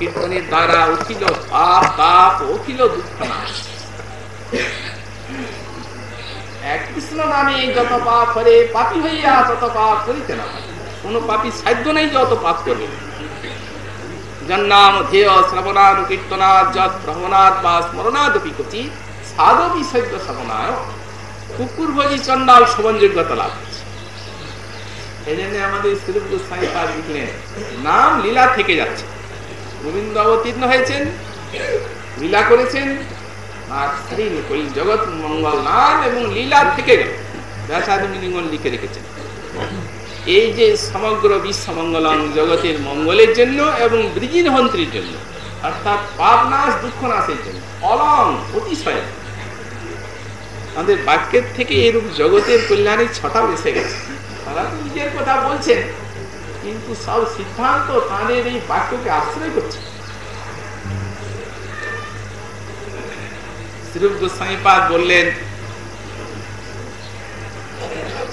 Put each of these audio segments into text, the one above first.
কীর্তনের দ্বারা অখিল পাপ তাপ অখিল দুঃখ কৃষ্ণ নামে যত পাপ পাপি হইয়া তত পাপ করিতে না কোন পাপি সাধ্য যত পাপ করবে। জন্নাম ধেয় যত বা শ্রবণায় কুকুর ভোজি চন্ডাল শোভনযোগ্যতা লাভ এই জন্য আমাদের শ্রীরূপ গোস্বামী লিখলেন, নাম লীলা থেকে যাচ্ছে। গোবিন্দ অবতীর্ণ হয়েছেন, লীলা করেছেন, আর শ্রী জগৎ মঙ্গল নাম এবং লীলা থেকে গেল লিখে রেখেছেন। এই যে সমগ্র বিশ্ব মঙ্গলং জগতের মঙ্গলের জন্য এবং ব্রিজিন হন্ত্রীর জন্য, অর্থাৎ পাপ নাশ দুঃখ নাশের জন্য, অলং অতিশয়। আমাদের বাক্যের থেকে এরূপ জগতের কল্যাণের ছটাও এসে গেছে। তারা তো নিজের কথা বলছেন। কিন্তু সব সিদ্ধান্ত তাদের এই বাক্যকে আশ্রয় করছে। শ্রীরূপ গোস্বামীপাদ বললেন,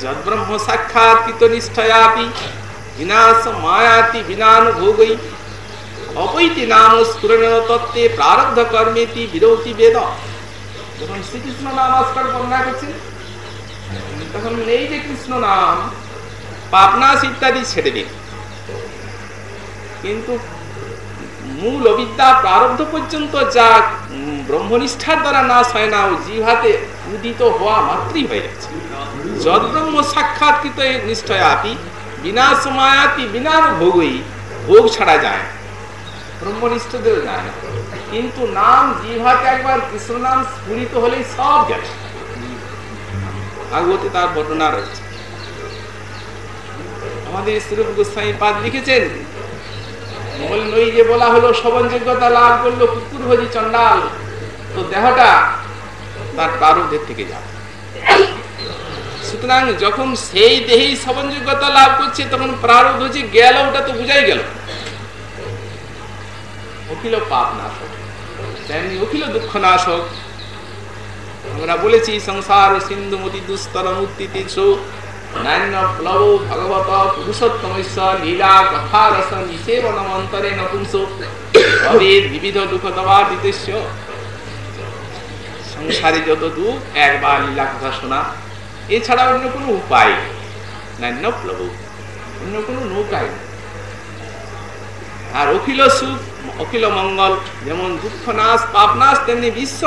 যদ্ব্রহ্ম অপৈতি নাম কর্মেতি বেদ। যখন শ্রীকৃষ্ণ তখন কৃষ্ণ নাম, পাপনাশ ইত্যাদি ছেড়ে দিন কিন্তু মূল অবিদ্যা প্রারব্ধ পর্যন্ত যা ব্রহ্মনিষ্ঠার দ্বারা নাশ হয় না ও জিহাতে উদিত হওয়া মাত্রই হয়ে যাচ্ছে যদ্ব্রহ্ম সাক্ষাৎকৃত নিশ্চয় আপি বিনা সমায়াতি বিনা ভোগই ভোগ ছাড়া যায় ব্রহ্মনিষ্ঠদের যায় না। কিন্তু নাম জিহাতে একবার কৃষ্ণ নাম স্ফুরিত হলেই সব গেছে। ভাগবতী তার বর্ণনা রয়েছে। আমাদের স্বরূপ গোস্বামী পাদ লিখেছেন যে বলা হলো লাভ করল কুকুর ভোজি চন্ডাল তো দেহটা তার থেকে যাবে সুতরাং যখন সেই দেহেই লাভ করছে, তখন গেল, ওটা তো বুঝাই গেল। পাপ নাশক তেমনি অখিল দুঃখ নাশক আমরা বলেছি, সংসার সিন্ধুমতি দুস্তর উত্তিতিশু নান্য লীলা কথা সংসারে যত দুঃখ, একবার লীলা কথা শোনা এছাড়া অন্য কোনো উপায় নান্য প্লব অন্য কোনো নৌকায় আর অখিল সুখ, অখিল মঙ্গল, যেমন দুঃখ নাশ, পাপ নাশ, তেমনি বিশ্ব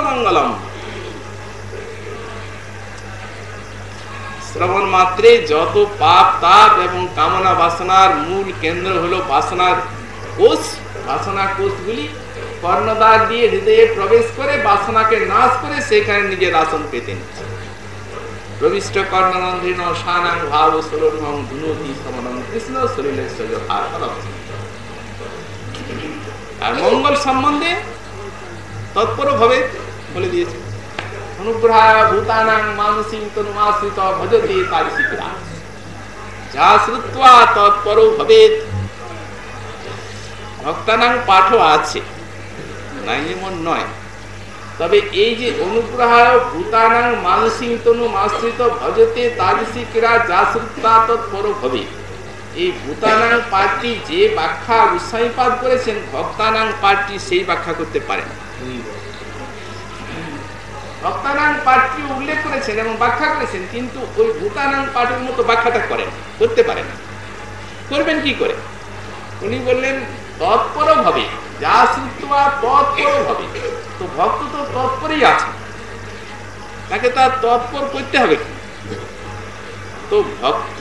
শ্রবণ মাত্রে যত পাপ, তাপ এবং কামনা বাসনার মূল কেন্দ্র হলো বাসনার কোষ। বাসনা কোষগুলি কর্ণদ্বার দিয়ে হৃদয়ে প্রবেশ করে, বাসনাকে নাশ করে সেখানে নিজের আসন পেতে নিচ্ছে। প্রবিষ্ট কর্ণনন্দিন সানাং ভাব সরোরমং ধুনতি সমনম কৃষ্ণ শরীরের আর মঙ্গল সম্বন্ধে তৎপর ভাবে বলে দিয়েছে। অনুগ্রহায় ভূতানাং মানসিং তনুমাশ্রিত ভজতে ভবেত। ভক্তানাং পাঠও আছে। নাই এমন নয়। তবে এই যে অনুগ্রহায় ভূতানাং মানসিং তনুমাশ্রিত ভজতে এই ভূতানাং যে ব্যাখ্যা করেছেন, ভক্তানাং পাঠটি সেই ব্যাখ্যা করতে পারেন। ভক্তানাং পাঠটি উল্লেখ করেছেন এবং ব্যাখ্যা করেছেন, কিন্তু ওই ভূতানাং পাঠের মতো ব্যাখ্যাটা করেন করতে পারেন করবেন কি করে? উনি বললেন তৎপর ভাবে যা শ্রুত্বা তৎপর ভাবে তো ভক্ত তো তৎপরেই আছে। তাকে তার তৎপর করতে হবে তো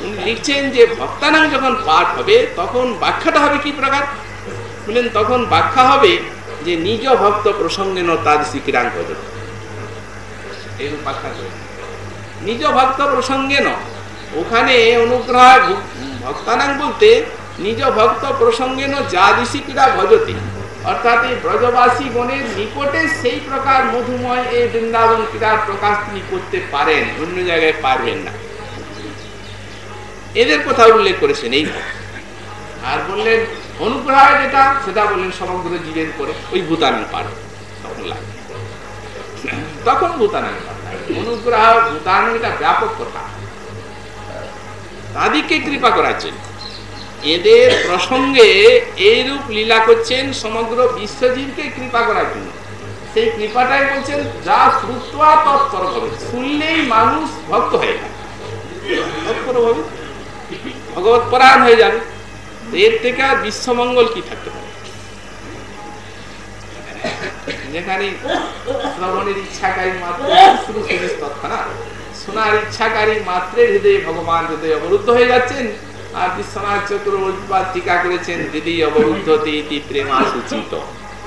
উনি লিখছেন যে ভক্তানাং যখন পাঠ হবে, তখন ব্যাখ্যাটা হবে কি প্রকার? বললেন, তখন ব্যাখ্যা হবে যে নিজ ভক্ত প্রসঙ্গে ন তার শিকিরাঙ্ক নিজ ভক্ত প্রসঙ্গে ন, ওখানে অনুগ্রহ ভক্তানাং বলতে নিজ ভক্ত প্রসঙ্গে ন যা ঋষিকিরা ভজতে। অর্থাৎ এই ব্রজবাসী গণের নিকটে সেই প্রকার মধুময় এই বৃন্দাবন ক্রীড়ার প্রকাশ তিনি করতে পারেন, অন্য জায়গায় পারবেন না। এদের কথা উল্লেখ করেছেন এই আর বললেন, অনুগ্রহ যেটা, সেটা বললেন সমগ্র জীবের করে ওই ভূতানাং পার। তখন লাগবে তখন ভূতানাং অনুগ্রহ ভূতানাং এটা ব্যাপক কথা তাদেরকে কৃপা করার জন্য এদের প্রসঙ্গে এইরূপ লীলা করছেন সমগ্র বিশ্বজীবকে কৃপা করার জন্য। সেই কৃপাটাই বলছেন, যা শুনলেই মানুষ ভক্ত হয়ে যাবে ভগবত পরায়ণ হয়ে যাবে। এর থেকে আর বিশ্বমঙ্গল কি থাকতে পারে? যেখানে শ্রবণের ইচ্ছাকারী মাত্র শুধু শুনিস শোনার ইচ্ছাকারী মাত্রে হৃদয়ে ভগবান অবরুদ্ধ হয়ে যাচ্ছেন, আর বিশ্বনাথ টিকা করেছেন অবরুদ্ধ প্রেমা সূচিত।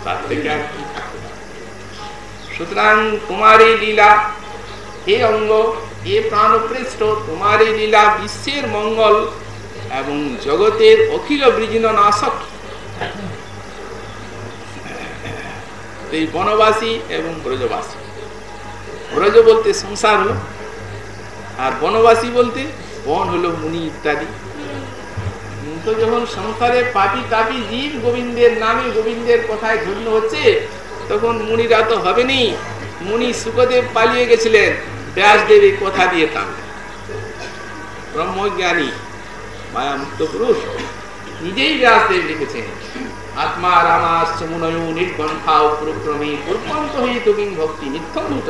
তার থেকে সুতরাং তোমারই লীলা হে অঙ্গ এ প্রাণপৃষ্ঠ তোমারই লীলা বিশ্বের মঙ্গল এবং জগতের অখিল বৃজিন নাশক এই বনবাসী এবং ব্রজবাসী। ব্রজ বলতে সংসার হলো, আর বনবাসী বলতে বন হলো মুনি ইত্যাদি। তো যখন সংসারে পাপি তাপি জীব গোবিন্দের নামে গোবিন্দের কথায় ধন্য হচ্ছে, তখন মুনিরা তো হবেনি মুনি সুখদেব পালিয়ে গেছিলেন, ব্যাসদেব এই কথা দিয়ে টানলেন ব্রহ্মজ্ঞানী মায়া মুক্ত পুরুষ, নিজেই ব্যাসদেব লিখেছেন। আত্মা রামাশ্চ মুনয় পুরক্রমে পূর্বান্ত হয়ে তুমি ভক্তি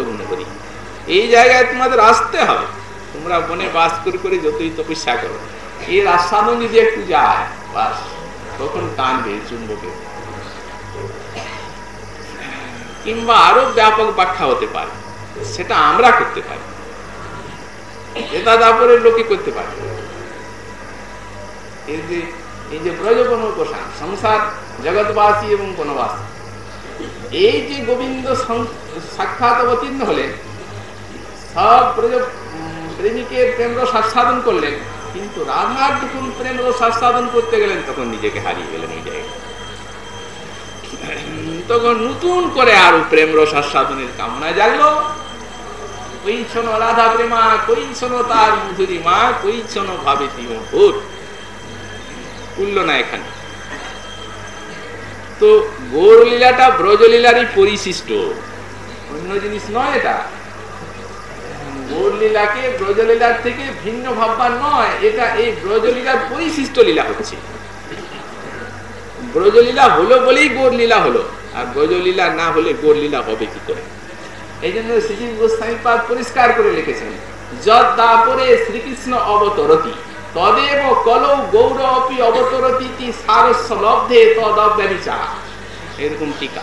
গুণ করি। এই জায়গায় তোমাদের আসতে হবে। তোমরা বনে বাস করে করে যতই তপস্যা করো। এর আস্বাদন যদি একটু যায়, বাস। তখন টানবে চুম্বকে। কিংবা আরও ব্যাপক ব্যাখ্যা হতে পারে। সেটা আমরা করতে পারি। এটা তারপরে লোকে করতে পারে। এই যে এই যে ব্রজবন কোষান সংসার, জগৎবাসী এবং বনবাসী। এই যে গোবিন্দ সাক্ষাৎ অবতীর্ণ হলেন, সব ব্রজ প্রেমিকের প্রেম রস আস্বাদন করলেন, কিন্তু রাধার যখন প্রেম রস আস্বাদন করতে গেলেন, তখন নিজেকে হারিয়ে গেলেন ওই জায়গায়। তখন নতুন করে আরও প্রেম রস আস্বাদনের কামনা জাগলো। কই শোনো রাধা প্রেমা, কই শোনো তার মধুরী মা কই শোনো ভাবে তিমহুর উঠল না এখানে। তো গৌরলীলাটা ব্রজলীলারই পরিশিষ্ট। অন্য জিনিস নয় এটা। গৌরলীলাকে ব্রজলীলার থেকে ভিন্ন ভাববার নয়, এটা এই ব্রজলীলার পরিশিষ্ট লীলা হচ্ছে। ব্রজলীলা হলো বলেই গৌরলীলা হলো, আর ব্রজলীলা না হলে গৌরলীলা হবে কি করে? এই জন্য শ্রীজীব গোস্বামী পরিষ্কার করে লিখেছেন, যদ দাপরে শ্রীকৃষ্ণ অবতরতি। তদেব কলৌ গৌর অপি অবতরতি সারস্য লব্ধে তদব্যবিচার এরকম টিকা।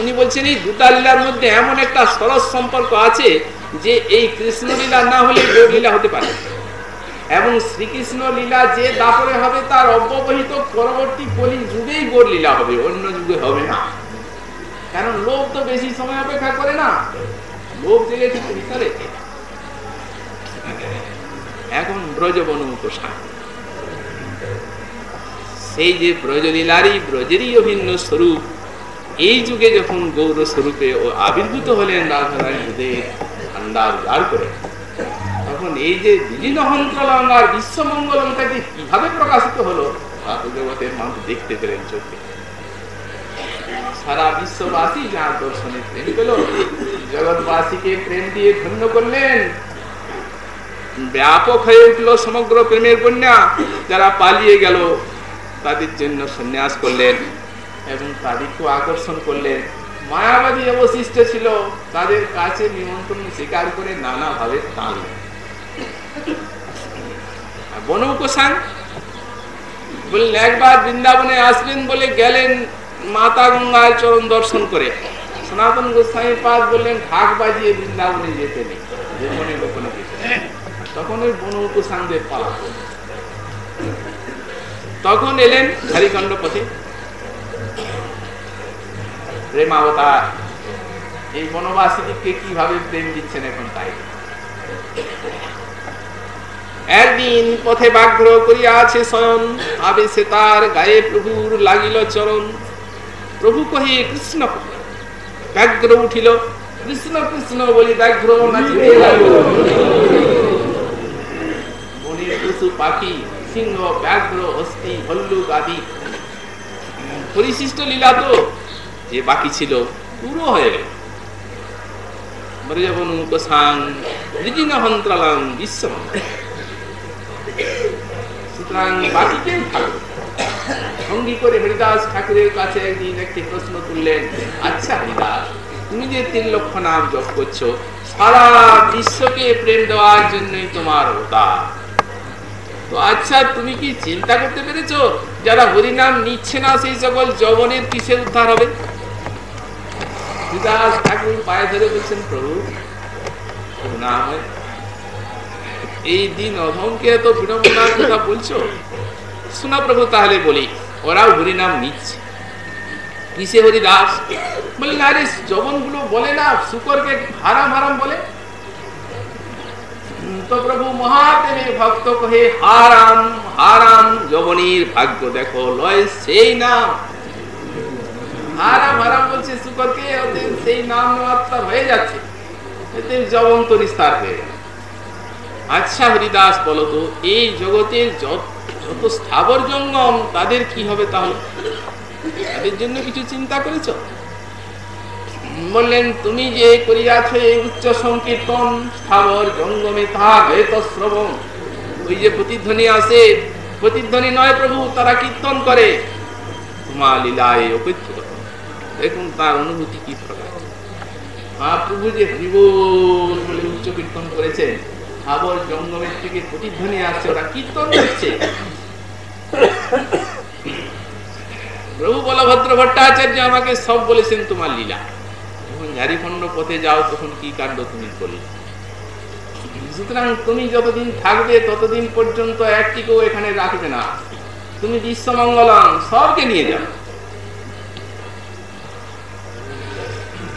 উনি বলছেন এই দুটা লীলার মধ্যে এমন একটা সরস সম্পর্ক আছে যে এই কৃষ্ণ লীলা না হলে গৌরলীলা হতে পারে। এবং শ্রীকৃষ্ণ লীলা যে দাপরে হবে তার অব্যবহিত পরবর্তী কলি যুগেই গৌর লীলা হবে, অন্য যুগে হবে না। কারণ লোভ তো বেশি সময় অপেক্ষা করে না। লোভ জেগেছে ভিতরে। এখন ব্রজবন সেই যে ব্রজলীলারই ব্রজেরই অভিন্ন স্বরূপ, এই যুগে যখন গৌর স্বরূপে ও আবির্ভূত হলেন রাধারানী করে। তখন এই যে বিলীনহন্ত্রলঙ্গার বিশ্বমঙ্গলঙ্কাটি কীভাবে প্রকাশিত হলো জগতের মানুষ দেখতে পেলেন চোখে। সারা বিশ্ববাসী যার দর্শনে প্রেম পেল, জগৎবাসীকে প্রেম দিয়ে ধন্য করলেন ব্যাপক হয়ে উঠল সমগ্র প্রেমের বন্যা যারা পালিয়ে গেল, তাদের জন্য সন্ন্যাস করলেন এবং তাদেরকেও আকর্ষণ করলেন। মায়াবাদী অবশিষ্ট ছিল, তাদের কাছে নিমন্ত্রণ স্বীকার করে নানা ভাবে টানলেন বনৌকোসান বললেন, একবার বৃন্দাবনে আসবেন বলে গেলেন মাতা গঙ্গার চরণ দর্শন করে। সনাতন গোস্বামী পাদ বললেন, ঢাক বাজিয়ে বৃন্দাবনে যেতে নেই। গোপনে গোপনে তখন ওই বনৌকোসানদের পালা। তখন এলেন হরিকাণ্ড পথে প্রেমাবতার এই বনবাসীদেরকে কীভাবে প্রেম দিচ্ছেন এখন তাই? একদিন পথে বাগ্র করিয়া আছে স্বয়ং আবেশে তার গায়ে প্রভুর লাগিল চরণ। প্রভু কহে, কৃষ্ণ, ব্যাঘ্র উঠিল। কৃষ্ণ কৃষ্ণ, বলি, ব্যাঘ্র পশু পাখি সিংহ ব্যাঘ্র অস্থি ভল্লুক আদি পরিশিষ্ট লীলা তো যে বাকি ছিল পুরো হয়ে গেল আচ্ছা তুমি যে তিন লক্ষ নাম জপ করছ, সারা বিশ্বকে প্রেম দেওয়ার জন্যই তোমার অবতার। তো আচ্ছা তুমি কি চিন্তা করতে পেরেছ? যারা হরিনাম নিচ্ছে না, সেই সকল জবনের কিসে উদ্ধার হবে? ঠাকুর পায়ে ধরে বলছেন, প্রভু এই দিন অধমকে এত বিড়ম্বনার কথা বলছো? শোনা প্রভু, তাহলে বলি, ওরাও হরিনাম নিচ্ছে। কিসে হরিদাস? বললেন আরে জবনগুলো বলে না, শুকরকে হারাম হারাম বলে। প্রভু মহাদেবে ভক্ত কহে, হারাম হারাম জবনীর ভাগ্য দেখো, লয় সেই নাম। হারাম হারাম বলছে শুকরকে ওদের সেই নাম হয়ে যাচ্ছে। এতে জবন তো নিস্তার হয়ে আচ্ছা হরিদাস বলতো এই জগতের যত যত স্থাবর জঙ্গম, তাদের কি হবে তাহলে? তাদের জন্য কিছু চিন্তা করেছ? বললেন, তুমি যে করিয়াছ উচ্চ সংকীর্তন স্থাবর জঙ্গমে তাহা বেত শ্রবণ ওই যে প্রতিধ্বনি আসে প্রতিধ্বনি নয় প্রভু, তারা কীর্তন করে। তোমা লীলায় অপেক্ষিত দেখুন তার অনুভূতি কি প্রকার। মহাপ্রভু যে হরিবোল বলে উচ্চ কীর্তন করেছেন স্থাবর জঙ্গমের থেকে প্রতিধ্বনি আসছে, ওরা কীর্তন করছে। প্রভু বলভদ্র ভট্টাচার্য আমাকে সব বলেছেন তোমার লীলা। যখন ঝাড়িখণ্ড পথে যাও, তখন কি কাণ্ড তুমি করলে সুতরাং তুমি যতদিন থাকবে, ততদিন পর্যন্ত একটিকেও এখানে রাখবে না। তুমি বিশ্বমঙ্গলম, সবকে নিয়ে যাও।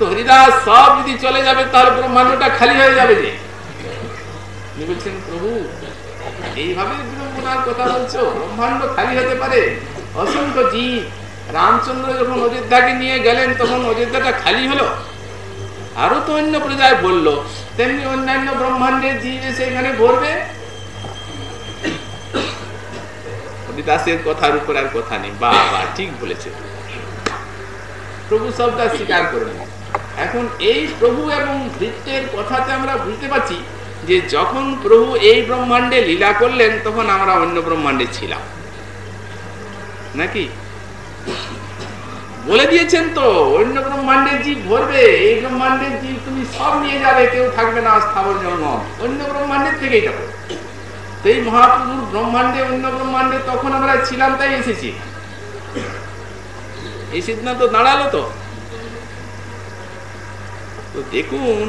হরিদাস, সব যদি চলে যাবে ব্রহ্মাণ্ডটা খালি হয়ে যাবে যে। বলছেন, প্রভু, এইভাবে কথা বলছো? ব্রহ্মাণ্ড খালি হতে পারে? অসংখ্য জীব। রামচন্দ্র যখন অযোধ্যাকে নিয়ে গেলেন, তখন অযোধ্যাটা খালি হলো। আরও তো অন্য প্রজায় বলল, তেমনি অন্যান্য ব্রহ্মাণ্ডের জীব এসে এখানে ভরবে হরিদাসের কথার উপর আর কথা নেই। বা বা ঠিক বলেছে। প্রভু সবটা স্বীকার করে এখন এই প্রভু এবং ভৃত্যের কথাতে আমরা বুঝতে পারছি যে যখন প্রভু এই ব্রহ্মাণ্ডে লীলা করলেন, তখন আমরা অন্য ব্রহ্মাণ্ডে ছিলাম। নাকি? বলে দিয়েছেন তো, অন্য ব্রহ্মাণ্ডের জীব ভরবে এই ব্রহ্মাণ্ডের জীব তুমি সব নিয়ে যাবে, কেউ থাকবে না স্থাবর জন্ম অন্য ব্রহ্মাণ্ডের যাবে। তো এই মহাপ্রভুর ব্রহ্মাণ্ডে, অন্য ব্রহ্মাণ্ডে তখন আমরা ছিলাম, তাই এসেছি। এই সিদ্ধান্ত দাঁড়াল তো। তো দেখুন,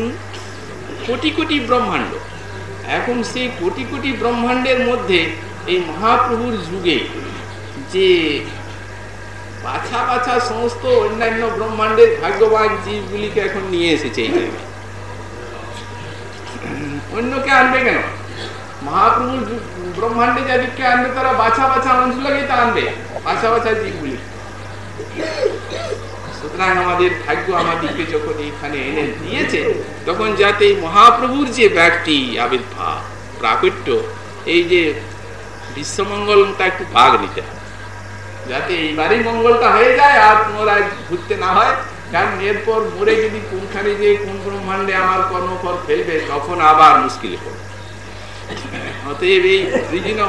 কোটি কোটি ব্রহ্মাণ্ড। এখন সেই কোটি কোটি ব্রহ্মাণ্ডের মধ্যে এই মহাপ্রভুর যুগে যে বাছা বাছা সমস্ত অন্যান্য ব্রহ্মাণ্ডের ভাগ্যবান জীবগুলিকে এখন নিয়ে এসেছে এই জায়গায় অন্যকে আনবে কেন? মহাপ্রভুর ব্রহ্মাণ্ডে যাদেরকে আনবে, তারা বাছা বাছা অংশগুলোকেই তা আনবে, বাছা বাছা জীবগুলি। সুতরাং আমাদের ভাগ্য আমাদেরকে যখন এখানে এনে দিয়েছে, তখন যাতে মহাপ্রভুর যে ব্যাগটি আবির্ভাব প্রাকট্য এই যে বিশ্বমঙ্গলটা একটু ভাগ নিতে হয় যাতে এইবারই মঙ্গলটা হয়ে যায়, আর পুনরায় ঘুরতে না হয়। কারণ এরপর মরে যদি কোনখানে যে কোন ব্রহ্মাণ্ডে আমার কর্মফল ফেলবে, তখন আবার মুশকিল পড়বে। অতএব এই দুইজন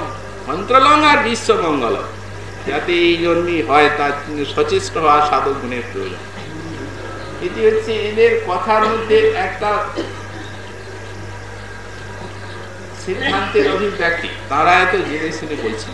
মন্ত্রলং আর বিশ্বমঙ্গল যাতে এই জন্যই হয় তার সচেষ্ট হওয়া সাধক গুণের প্রয়োজন। এটি হচ্ছে এদের কথার মধ্যে একটা সিদ্ধান্তের অভিব্যক্তি। তারা এত জেনে শুনে বলছেন।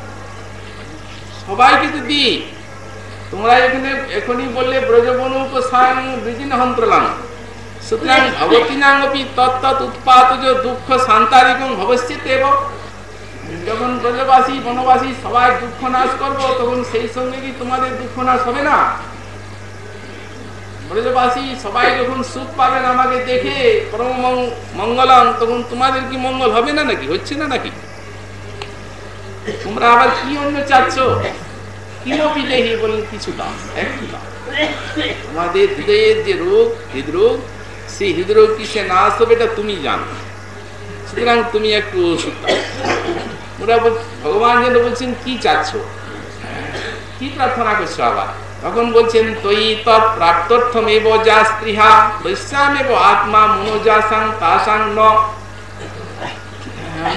সবাইকে তো দিই তোমরা এখানে এখনই বললে ব্রজবনু উৎপাদজ দুঃখ এবং যখন ব্রজবাসী, বনবাসী সবাই দুঃখ নাশ করব, তখন সেই সঙ্গে কি তোমাদের দুঃখ নাশ হবে না? ব্রজবাসী সবাই যখন সুখ পাবেন, আমাকে দেখে পরম মঙ্গলম, তখন তোমাদের কি মঙ্গল হবে না নাকি? হচ্ছে না নাকি? তোমরা আবার কি অন্য চাচ্ছ? তুমি জানো। সুতরাং তুমি একটু ওষুধ ওরা ভগবান যেন বলছেন, কি চাচ্ছ? কি প্রার্থনা করছ আবার? তখন বলছেন, তৈ তৎ প্রাপ্তর্থমেব যা স্পৃহা বৈশ্যামেব আত্মা মনোজাসাং তাসাং ন।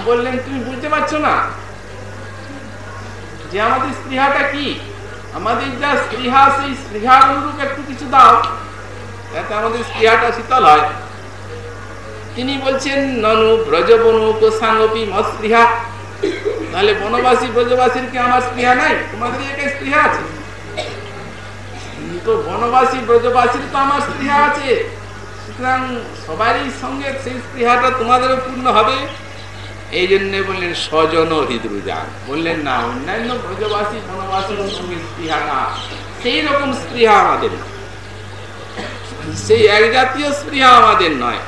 বললেন, তুমি বুঝতে পারছ না? যে আমাদের স্পৃহাটা কি? আমাদের যা স্পৃহা, সেই স্পৃহার অনুরূপ একটু কিছু দাও। যাতে আমাদের স্পৃহাটা শীতল হয়। তিনি বলছেন, ননু ব্রজবনু কোসাঙ্গপি মস্পৃহা তাহলে বনবাসী, ব্রজবাসীর কি আমার স্পৃহা নাই? তোমাদের একা স্পৃহা আছে। তো বনবাসী, ব্রজবাসীর তো আমার স্পৃহা আছে। সুতরাং সবারই সঙ্গে সেই স্পৃহাটা তোমাদেরও পূর্ণ হবে। এই জন্য বললেন, স্বজন হৃদরুজান। বললেন, না, অন্যান্য ব্রজবাসী, বনবাসীর সঙ্গে স্পৃহা না। সেই রকম স্পৃহা আমাদের সেই এক জাতীয় স্পৃহা আমাদের নয়।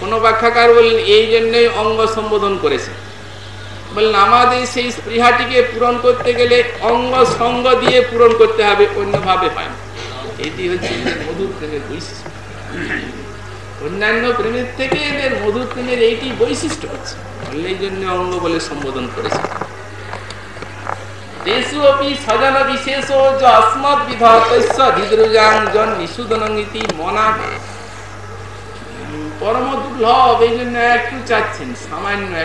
কোন ব্যাখ্যাকার বললেন এই জন্যই অঙ্গ সম্বোধন করেছে। বললেন, আমাদের সেই স্পৃহাটিকে পূরণ করতে গেলে অঙ্গ সঙ্গ দিয়ে পূরণ করতে হবে, অন্যভাবে হয় না। এটি হচ্ছে মধুর প্রেমের বৈশিষ্ট্য। অন্যান্য প্রেমের থেকে এদের মধুর প্রেমের এইটি বৈশিষ্ট্য হচ্ছে। এই জন্য অঙ্গ বলে সম্বোধন করেছে মনা সামান্য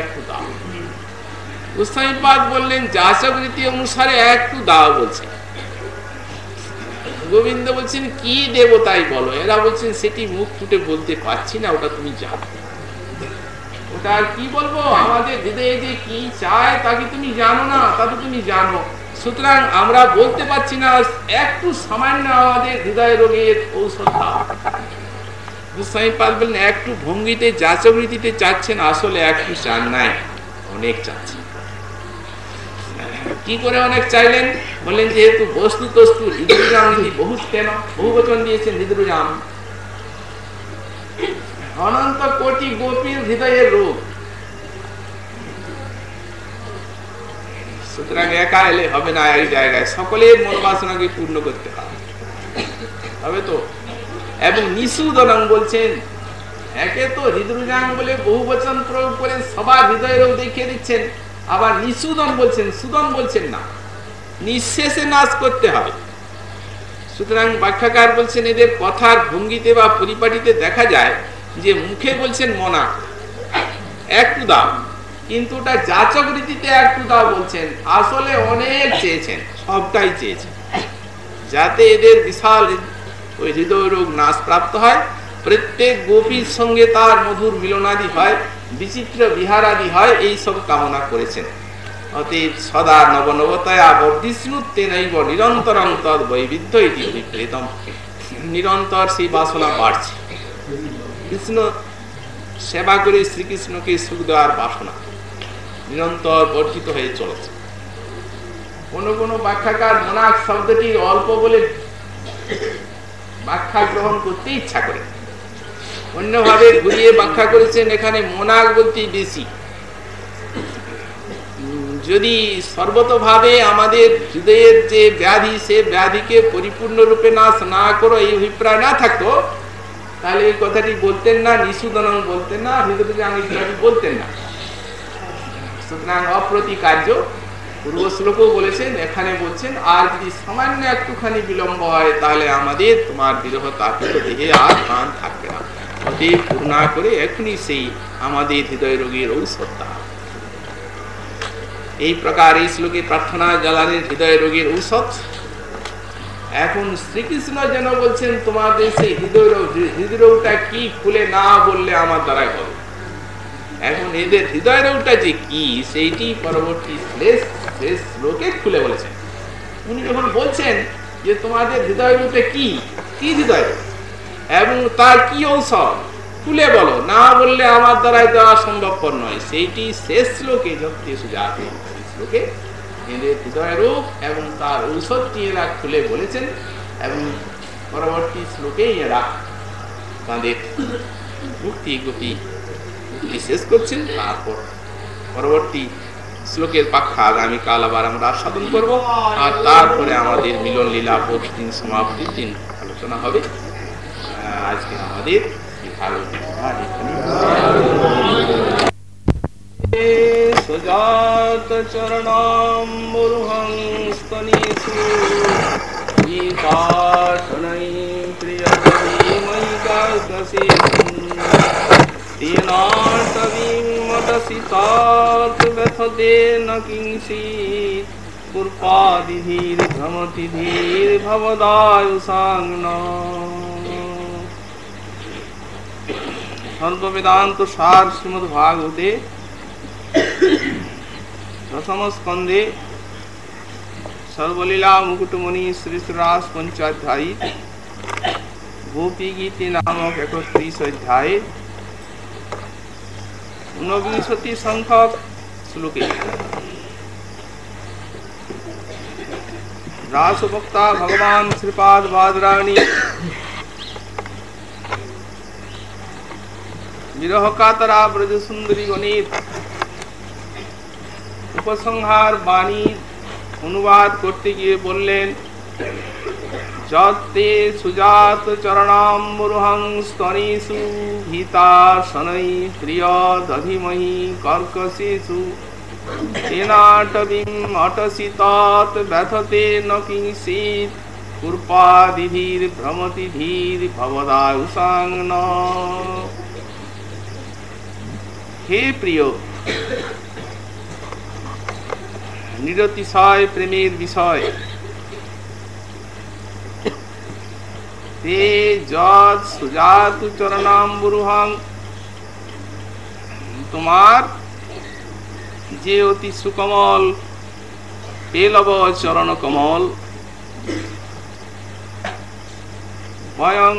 বললেন অনুসারে একটু দাও বলছেন গোবিন্দ বলছেন, কি দেব তাই বলো? এরা বলছেন, সেটি মুখ ফুটে বলতে পারছি না, ওটা তুমি জানো। আর কি বলব? আমাদের যে কি চায় তুমি জানো না? তুমি জানো। সুতরাং আমরা বলতে পারছি না, একটু সামান্য আমাদের হৃদয় রোগের একটু ভঙ্গিতে চাচ্ছেন, আসলে একটু চান নাই। অনেক চাচ্ছেন কি করে অনেক চাইলেন? বললেন, যেহেতু বস্তু তস্তু বহুত কেন? বহু বচন দিয়েছেন হৃদরুজাম অনন্ত কোটি গোপীর হৃদয়ের রূপ। সুতরাং একা এলে হবে না, এই জায়গায়। সকলের মনোবাসনাকে পূর্ণ করতে হবে হবে তো? এবং নিশুদনং বলছেন, একে তো হৃদরুজাং বলে বহু বচন প্রয়োগ করে সবার হৃদয়েরও দেখিয়ে দিচ্ছেন। আবার নিশুদন বলছেন, সুদন বলছেন না। নিঃশেষে নাশ করতে হবে। সুতরাং ব্যাখ্যাকার বলছেন, এদের কথার ভঙ্গিতে বা পরিপাটিতে দেখা যায় যে মুখে বলছেন মনা একটু দাও কিন্তু ওটা যাচক রীতিতে একটু দাও বলছেন, আসলে অনেক চেয়েছেন, সবটাই চেয়েছেন। যাতে এদের বিশাল ওই হৃদয় রোগ নাশ প্রাপ্ত হয়, প্রত্যেক গোপীর সঙ্গে তার মধুর মিলনাদি হয়, বিচিত্র বিহারাদি হয়, এই সব কামনা করেছেন। অতএব সদা নবনবতায় বর্ধিষ্ণুতেনৈব নিরন্তরং তদ বৈবিধ্য অভিপ্রেতম। নিরন্তর সেই বাসনা বাড়ছে। কৃষ্ণ সেবা করে শ্রীকৃষ্ণকে সুখ দেওয়ার বাসনা নিরন্তর বর্ধিত হয়ে চলেছে। কোন কোন ব্যাখ্যাকার মোনাক শব্দটি অল্প বলে ব্যাখ্যা গ্রহণ করতে ইচ্ছা করে। অন্যভাবে ঘুরিয়ে ব্যাখ্যা করেছেন এখানে মোনাক বলতে বেশি। যদি সর্বতভাবে আমাদের হৃদয়ের যে ব্যাধি, সে ব্যাধিকে পরিপূর্ণরূপে নাশ না করো, এই অভিপ্রায় না থাকতো তাহলে এই কথাটি বলতেন না নিশুদনং বলতেন না হৃদয় বলতেন না। সুতরাং অপ্রতি কার্য পূর্ব শ্লোকও বলেছেন, এখানে বলছেন, আর যদি সামান্য একটুখানি বিলম্ব হয়, তাহলে আমাদের তোমার বিরহ তাপিত দেহে আর প্রাণ থাকবে না। অতএব পূর্ণা করে এখনই সেই আমাদের হৃদয় রোগীর ঔষধ এই প্রকার এই শ্লোকে প্রার্থনা, জ্বালানের হৃদয় রোগীর ঔষধ। এখন শ্রীকৃষ্ণ যেন বলছেন তোমাদের সেই হৃদয় হৃদরোগটা কি? খুলে না বললে আমার দ্বারা করো এখন এদের হৃদয় রোগটা যে কি, সেইটি পরবর্তী শেষ শ্লোকে খুলে বলেছেন। উনি যখন বলছেন যে, তোমাদের হৃদয় রোগটা কি? কি হৃদয় এবং তার কি ঔষধ? খুলে বলো, না বললে আমার দ্বারাই দেওয়া সম্ভবপর নয়। সেইটি শেষ শ্লোকে সুজাত শ্লোকে এদের হৃদয় রোগ এবং তার ঔষধটি এরা খুলে বলেছেন এবং পরবর্তী শ্লোকেই এরা তাঁদের মুক্তি, গতি শেষ করছেন। তারপর পরবর্তী শ্লোকের পাক্ষা আগামীকাল আবার আমরা আস্বাদন করব। আর তারপরে আমাদের মিলন লীলা ভোট দিন সমাপ্তির দিন আলোচনা হবে। আজকে আমাদের সুজাত চরণাম্বুরহং স্তনীষু গীতাশনৈ প্রিয়ধীময়ি কাকসি तेनाटवीमटसितात् व्यथते न किंचित् कुर्पादिधीर्भ्रमति धीर्भवदायुषाङ्न সর্ববেদান্ত সার শ্রীমদ ভাগবতে দশম স্কন্ধে সর্বলীলা মুকুটমণি শ্রী শ্রীরাস পঞ্চাধ্যায়ী গোপী গীতি নামক একত্রিশ অধ্যায়ে ঊনবিংশতি সংখ্যক শ্লোকে রাসবক্তা ভগবান শ্রীপাদ বাদরায়ণী বিরহ কাতরা ব্রজ সুন্দরী গণিত উপসংহার বাণী অনুবাদ করতে গিয়ে বললেন যত্তে সুজাত চরণাম্বুরহং স্তনীষু ভীতা শনৈ প্রিয় দধিমহি কর্কশেষু তেনাটবিম অটসি তৎ ব্যথতে ন কিঞ্চিৎ কূর্পাদিধীর ভ্রমতি ধীর ভবদায়ুষাং ন হে প্রিয় নিরতিশয় প্রেমের বিষয়। তে যৎ সুজাতু চরণাম্বুরুহং তোমার যে অতি সুকমল পেলব চরণ কমল। বয়ং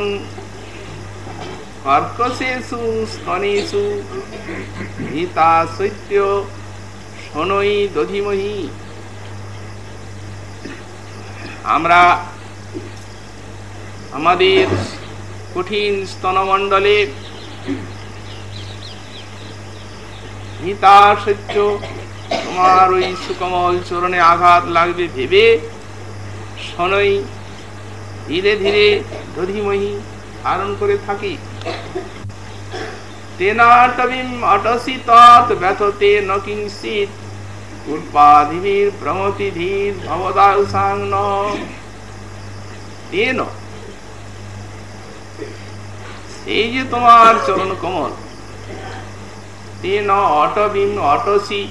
কর্কশেষু, স্তনেষু ভীতা সৈত্য শনৈ দধিমহি। আমরা আমাদের কঠিন স্তনমণ্ডলে সত্য তোমার ওই সুকমল চরণে আঘাত লাগবে ভেবে শনই ধীরে ধীরে দধিমহি ধারণ করে থাকি। তেনাটবিম অটসি তৎ ব্যথতে ন কিঞ্চিৎ উৎপাধিনীর ধীর ভবদায়ুষাং ন। তেন এই যে তোমার চরণ কমল তেন অটবিন অটসি।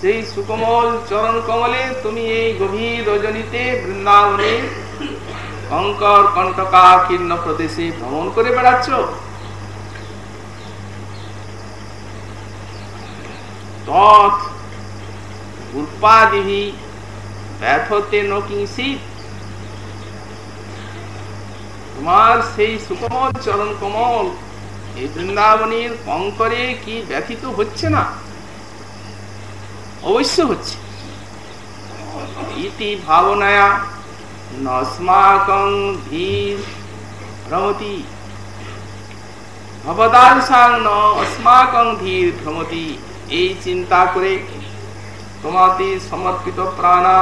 সেই সুকমল চরণ কমলে তুমি এই গভীর রজনীতে বৃন্দাবনে কঙ্কর কণ্টকাকীর্ণ প্রদেশে ভ্রমণ করে বেড়াচ্ছ। তৎ উৎপাদিভি ব্যথতে নকিংসিত তোমার সেই সুকমল চরণ কমল এই বৃন্দাবনের কঙ্করে কি ব্যথিত হচ্ছে না? অবশ্য হচ্ছে। ইতি ভাবনায়া নস্মাকং ধীর ভ্রমতি। ভবদাংসাং ন অস্মাকং ধীর ভ্রমতি। এই চিন্তা করে তোমাতে সমর্পিত প্রাণা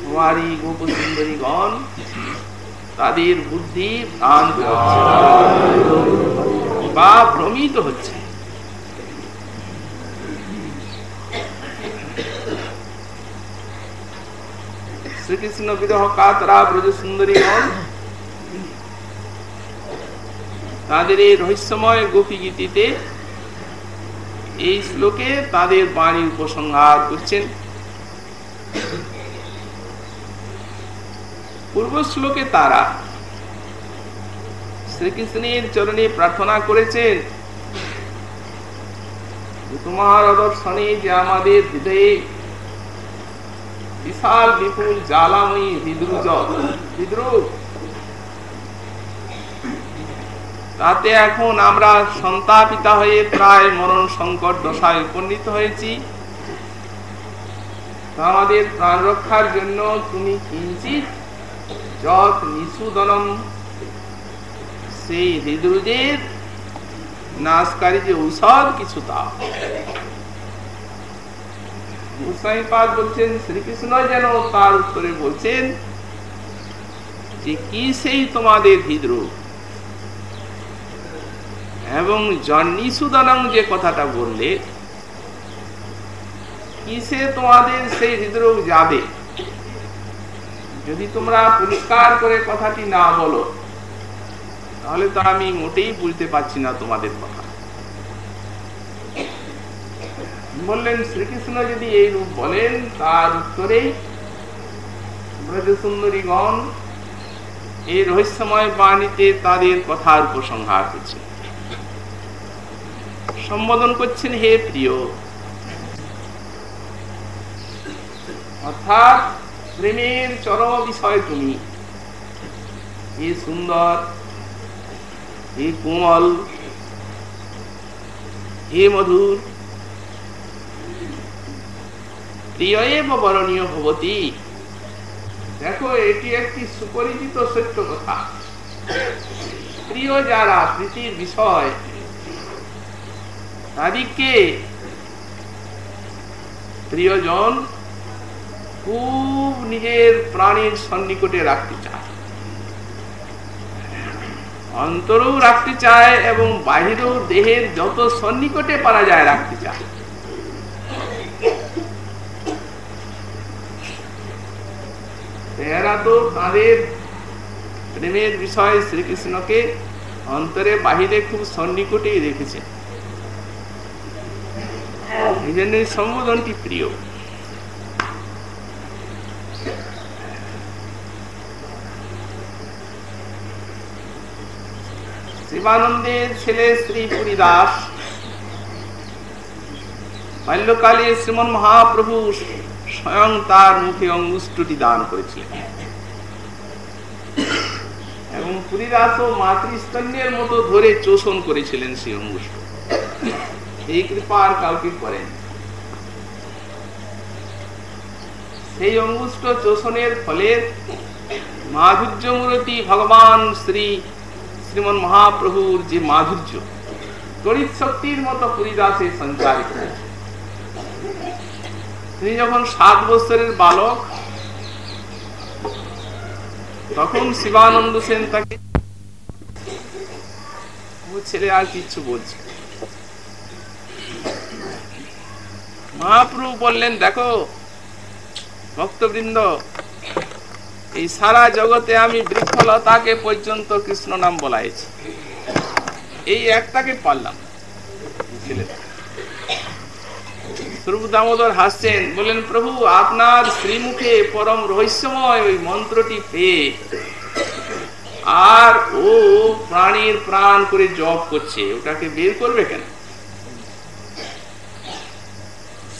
তোমারই গোপ সুন্দরীগণ তাদের বুদ্ধি বা ভ্রমিত হচ্ছে। শ্রীকৃষ্ণ বিরহ কাতরা ব্রজ সুন্দরীগণ তাদের এই রহস্যময় গোপী গীতিতে এই শ্লোকে তাদের বাণী উপসংহার করছেন। পূর্ব শ্লোকে তারা শ্রীকৃষ্ণের চরণে প্রার্থনা করেছেন তোমার অদর্শনে যে আমাদের হৃদয়ে বিশাল বিপুল জ্বালাময়ী হৃদ্রুজ হৃদ্রুপ তাতে এখন আমরা সন্তাপিতা হয়ে প্রায় মরণ সংকট দশায় উপনীত হয়েছি। আমাদের প্রাণ রক্ষার জন্য তুমি কিঞ্চিত যত নিষুদনম সেই হৃদরুজের নাশকারী যে ঔষধ, কিছু গোস্বামীপাদ বলছেন, শ্রীকৃষ্ণ যেন তার উত্তরে বলছেন যে, কি সেই তোমাদের হৃদরোগ? এবং জন্নিসুদানং যে কথাটা বললে, কিসে তোমাদের সেই হৃদরোগ যাবে? যদি তোমরা পরিষ্কার করে কথাটি না বলো, তাহলে তো আমি মোটেই বুঝতে পারছি না তোমাদের কথা। বললেন, শ্রীকৃষ্ণ যদি এই রূপ বলেন, তার উত্তরেই ব্রজ সুন্দরীগণ এই রহস্যময় বাণীতে তাদের কথার উপসংহার করছে সম্বোধন করছেন হে প্রিয়। অর্থাৎ প্রেমের চরম বিষয় তুমি। হে সুন্দর, হে কোমল, হে মধুর। প্রিয় বরণীয় ভবতী। দেখো, এটি একটি সুপরিচিত সত্য কথা। প্রিয় যারা প্রীতির বিষয় তাদেরকে প্রিয়জন খুব নিজের প্রাণীর সন্নিকটে রাখতে চায়। অন্তরেও রাখতে চায় এবং বাহিরেও দেহের যত সন্নিকটে পারা যায় রাখতে চায়। এরা তো তাদের প্রেমের বিষয়ে শ্রীকৃষ্ণকে অন্তরে বাহিরে খুব সন্নিকটেই রেখেছে এই জন্য সম্বোধনটি প্রিয়? শিবানন্দের ছেলে শ্রী পুরীদাস, বাল্যকালে শ্রীমন মহাপ্রভু স্বয়ং তার মুখে অঙ্গুষ্টটি দান করেছিলেন। এবং পুরীদাস ও মাতৃস্তন্যের মতো ধরে চোষণ করেছিলেন সেই অঙ্গুষ্ট এই কৃপা আর কাউকে করেন সেই অঙ্গুষ্ট চোষণের ফলে মাধুর্য মূরতি ভগবান শ্রী শ্রীমন মহাপ্রভুর যে মাধুর্য, তড়িৎ শক্তির মতো পুরীদাসে সঞ্চারিত তিনি যখন সাত বছরের বালক, তখন শিবানন্দ সেন তাকে ছেলে, আর কিচ্ছু বলছে মহাপ্রভু বললেন, দেখো, ভক্তবৃন্দ, এই সারা জগতে আমি বৃক্ষলতাকে পর্যন্ত কৃষ্ণ নাম বলাইছি। এই একটাকে পারলাম দামোদর হাসছেন, বললেন, প্রভু, আপনার শ্রীমুখে পরম রহস্যময় ওই মন্ত্রটি পেয়ে আর ও প্রাণীর প্রাণ করে জপ করছে, ওটাকে বের করবে কেন?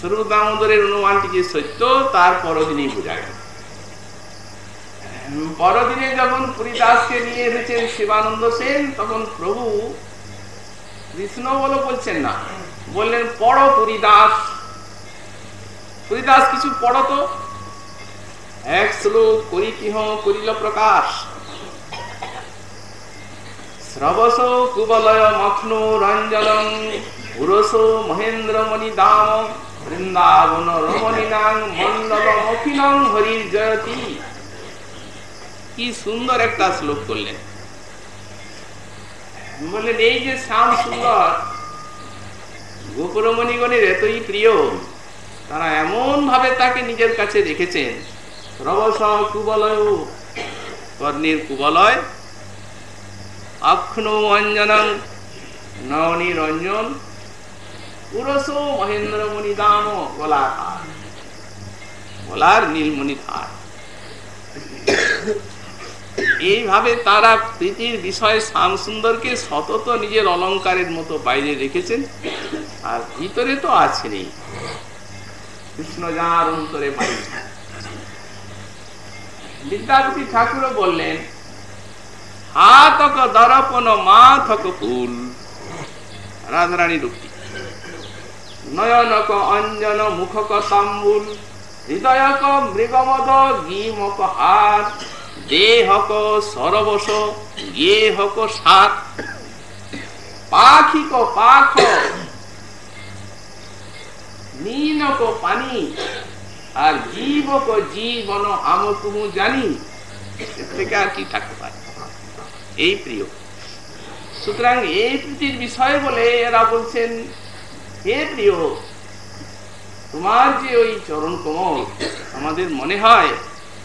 সর্ব দামোদরের অনুমানটি যে সত্য তার পরদিনই বোঝা গেল। পরদিনে যখন পুরীদাসকে নিয়ে এসেছেন শিবানন্দ সেন, তখন প্রভু কৃষ্ণ বলে বলছেন না, বললেন, পড় পুরীদাস পুরীদাস কিছু পড়ো তো। এক শ্লোক করিতিহ করিল প্রকাশ। শ্রবস কুবলয় মগ্ন রঞ্জনং পুরস মহেন্দ্র মণি দাম। বৃন্দাবন রমণীনাং মন্ডল মখিনং হরির জয়তী কি সুন্দর একটা শ্লোক করলেন। বললেন, এই যে শ্যাম সুন্দর, গোপুরমণিগণের এতই প্রিয়, তারা এমন ভাবে তাকে নিজের কাছে রেখেছেন। রবস কুবলয়, কর্ণের কুবলয় অক্ষণ অঞ্জনং নয়নী রঞ্জন পুরস মহেন্দ্রমণি দাম গলাকার। নীলমণি ধার এইভাবে তারা প্রীতির বিষয়ে শ্যাম সুন্দরকে সতত নিজের অলঙ্কারের মতো বাইরে রেখেছেন, আর ভিতরে তো আছেনই কৃষ্ণ যার অন্তরে বাড়ি বিদ্যাপতি ঠাকুরও বললেন, হাতক দরপন মাথক ফুল। রাধারানী রূপটি নয়নক অঞ্জন মুখক তাম্বুল হৃদয়ক মৃগমদ গিমক হাত দেহক সরবশ, গেহক সাত পাখিক পাখ নীনক পানি, আর জীবক জীবন আম আমকুমু জানি। এর থেকে আর কি থাকতে পারে? এই প্রিয়। সুতরাং এই প্রীতির বিষয় বলে এরা বলছেন হে প্রিয়, তোমার যে ওই চরণ কমল আমাদের মনে হয়,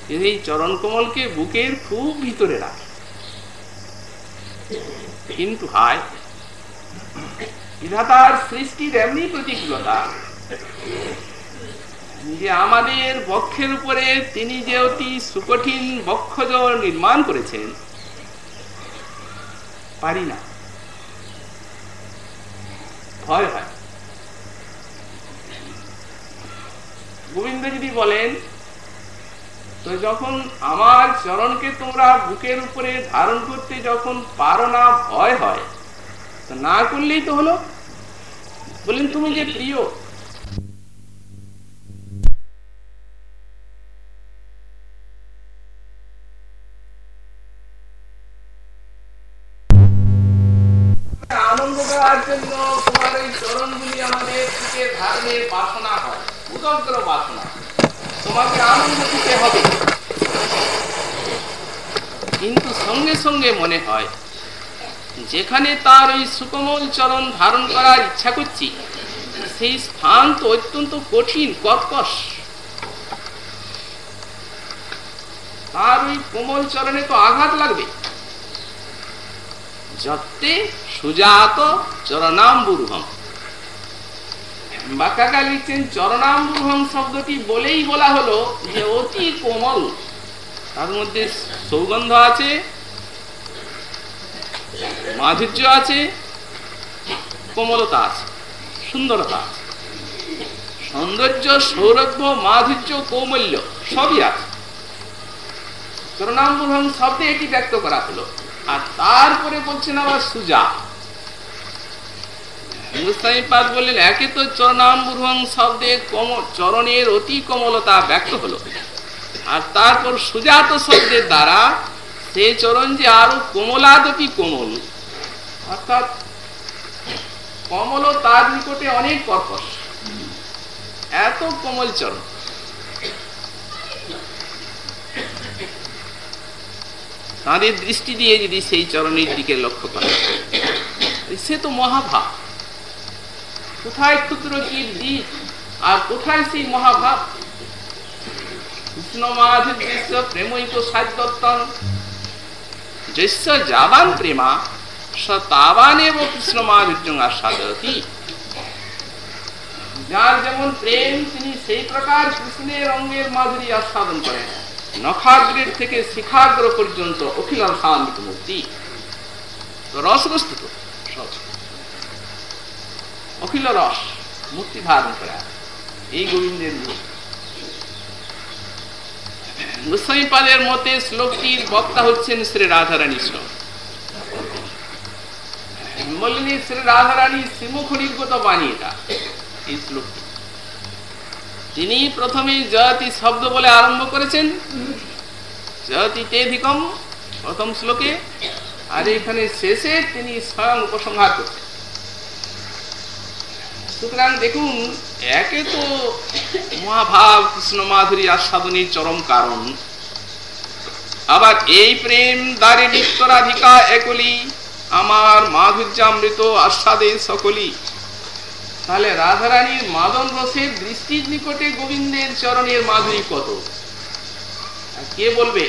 এই চরণ কমলকে বুকের খুব ভিতরে রাখে। কিন্তু হায়, বিধাতার সৃষ্টির এমনি প্রতিকূলতা। যে আমাদের বক্ষের উপরে তিনি যে অতি সুকঠিন বক্ষজ নির্মাণ করেছেন, পারি না। ভয় হয়। গোবিন্দ যদি বলেন, তো যখন আমার চরণকে তোমরা বুকের উপরে ধারণ করতে যখন পারো না, ভয় হয়, তো না করলেই তো হলো? বলেন, তুমি যে প্রিয়। আনন্দ দেওয়ার জন্য তোমার এই চরণগুলি আমাদের বুকে ধারণের বাসনা হয়। উদগ্র বাসনা। তোমাকে আনন্দ দিতে হবে। কিন্তু সঙ্গে সঙ্গে মনে হয়, যেখানে তার ওই সুকমল চরণ ধারণ করার ইচ্ছা করছি, সেই স্থান তো অত্যন্ত কঠিন, কর্কশ। তার ওই কোমল চরণে তো আঘাত লাগবে। যত্তে সুজাত চরণাম্বুরুহম। বাক্যাকা লিখছেন চরণাম্বুরুহম শব্দটি বলেই বলা হলো যে অতি কোমল। তার মধ্যে সৌগন্ধ আছে, মাধুর্য আছে, কোমলতা আছে, সুন্দরতা আছে। সৌন্দর্য, সৌরভ্য, মাধুর্য, কৌমল্য সবই আছে। চরণাম্বুরহম শব্দে এটি ব্যক্ত করা হলো। আর তারপরে বলছেন আবার সুজা। হিন্দুস্তানি পাদ বললেন, একে তো চরণাম্বুরহং শব্দে কম চরণের অতি কমলতা ব্যক্ত হলো। আর তারপর সুজাত শব্দের দ্বারা সে চরণ যে আরও কোমলাদপি কোমল। অর্থাৎ কমল তার নিকটে অনেক কর্কশ এত কোমল চরণ। তাদের দৃষ্টি দিয়ে যদি সেই চরণের দিকে লক্ষ্য করে সে তো মহাভাব। কোথায় ক্ষুদ্র কি দ্বীপ আর কোথায় সেই মহাভাব? যাবান প্রেমা যার যেমন প্রেম, তিনি সেই প্রকার কৃষ্ণের অঙ্গের মাধুরী আস্বাদন করেন। নখাগ্রের থেকে শিখাগ্র পর্যন্ত অখিল শান্তিক মূর্তি। রসগ্রস্ত তো সব অখিল রস মূর্তি ধারণ করা। এই গোবিন্দের গোস্বামীপাদের মতে শ্লোকটির বক্তা হচ্ছেন শ্রী রাধারানী শ্লোক বললেন, শ্রী রাধারানী শ্রীমুখ নির্গত বাণী এটা এই শ্লোকটি। তিনি প্রথমে জয়তি শব্দ বলে আরম্ভ করেছেন। জয়তি তেধিকম প্রথম শ্লোকে। আর এখানে শেষে তিনি স্বয়ং উপসংহার করছেন। সুতরাং দেখুন, একে তো মহাভাব কৃষ্ণ মাধুরী আস্বাদনীর চরম কারণ। আবার এই প্রেম দ্বারে নিত্যরাধিকা একলি, আমার মাধুর্যামৃত আস্বাদে সকলি। তাহলে রাধারানীর মাদন রসের দৃষ্টির নিকটে গোবিন্দের চরণের মাধুরী কত? কে বলবে?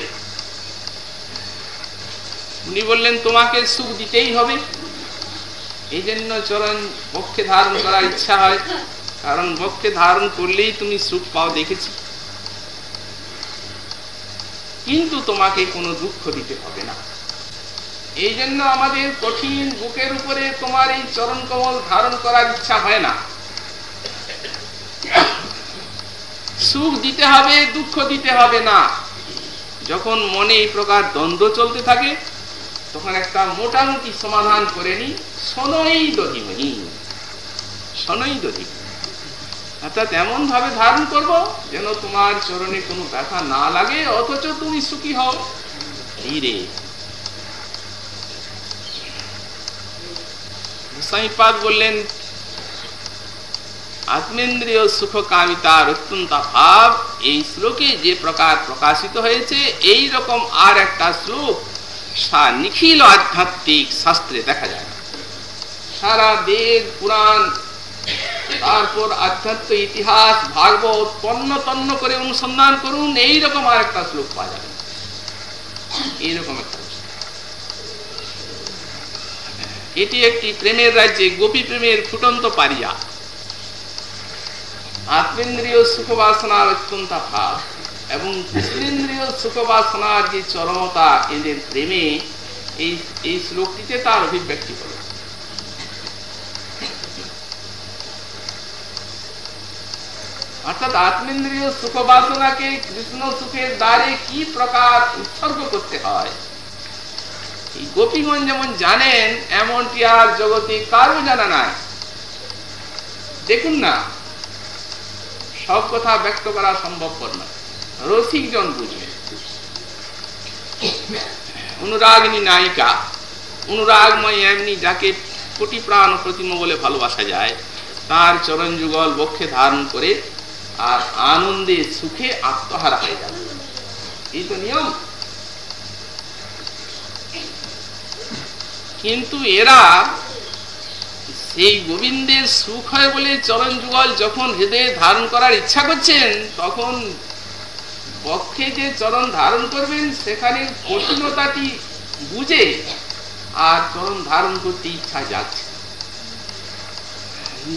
উনি বললেন, তোমাকে সুখ দিতেই হবে। এই জন্য চরণ বক্ষে ধারণ করার ইচ্ছা হয়। কারণ বক্ষে ধারণ করলেই তুমি সুখ পাও, দেখেছি। কিন্তু তোমাকে কোনো দুঃখ দিতে হবে না। এই জন্য আমাদের কঠিন বুকের উপরে তোমার এই চরণ কমল ধারণ করার ইচ্ছা হয় না। সুখ দিতে হবে, দুঃখ দিতে হবে না। যখন মনে এই প্রকার দ্বন্দ্ব চলতে থাকে তখন একটা মোটামুটি সমাধান করে নি শনই দধিমহি শনই দধি। অর্থাৎ এমন ভাবে ধারণ করব যেন তোমার চরণে কোনো ব্যথা না লাগে, অথচ তুমি সুখী হও। ধীরে গোস্বামীপাদ বললেন, আত্মেন্দ্রীয় সুখ কামিতার অত্যন্ত ভাব। এই শ্লোকে যে প্রকার প্রকাশিত হয়েছে, এই রকম আর একটা শ্লোক নিখিল আধ্যাত্মিক শাস্ত্রে দেখা যায়। সারা বেদ পুরাণ, তারপর আধ্যাত্ম ইতিহাস, ভাগবত, তন্ন তন্ন করে অনুসন্ধান করুন, এইরকম আর একটা শ্লোক পাওয়া যাবে। এইরকম একটা এটি একটি প্রেমের রাজ্যে, গোপী প্রেমের ফুটন্ত পারিয়া। আত্মেন্দ্রীয় সুখবাসনার অত্যন্ত ভাব। এবং কৃষ্ণেন্দ্রীয় সুখবাসনার যে চরমতা, এদের প্রেমে এই এই শ্লোকটিতে তার অভিব্যক্তি করে অর্থাৎ আত্মেন্দ্রীয় কৃষ্ণ সুখের দ্বারে কি প্রকার উৎসর্গ করতে হয়? এই গোপীগঞ্জ যেমন জানেন, এমনটি আর জগতে কারও জানা নাই। দেখুন না, সব কথা ব্যক্ত করা সম্ভবপর নয়। রসিকজন বুঝবে অনুরাগিনী নায়িকা, অনুরাগময় এমনি যাকে কোটি প্রাণ প্রতিম বলে ভালোবাসা যায়, তার চরণ যুগল বক্ষে ধারণ করে আর আনন্দে সুখে আত্মহারা হয়ে যাবে এই তো নিয়ম। কিন্তু এরা সেই গোবিন্দের সুখ হয় বলে চরণ যুগল যখন হৃদয়ে ধারণ করার ইচ্ছা করছেন, তখন পক্ষে যে চরণ ধারণ করবেন, সেখানে কঠিনতাটি বুঝে আর চরণ ধারণ করতে ইচ্ছা যাচ্ছে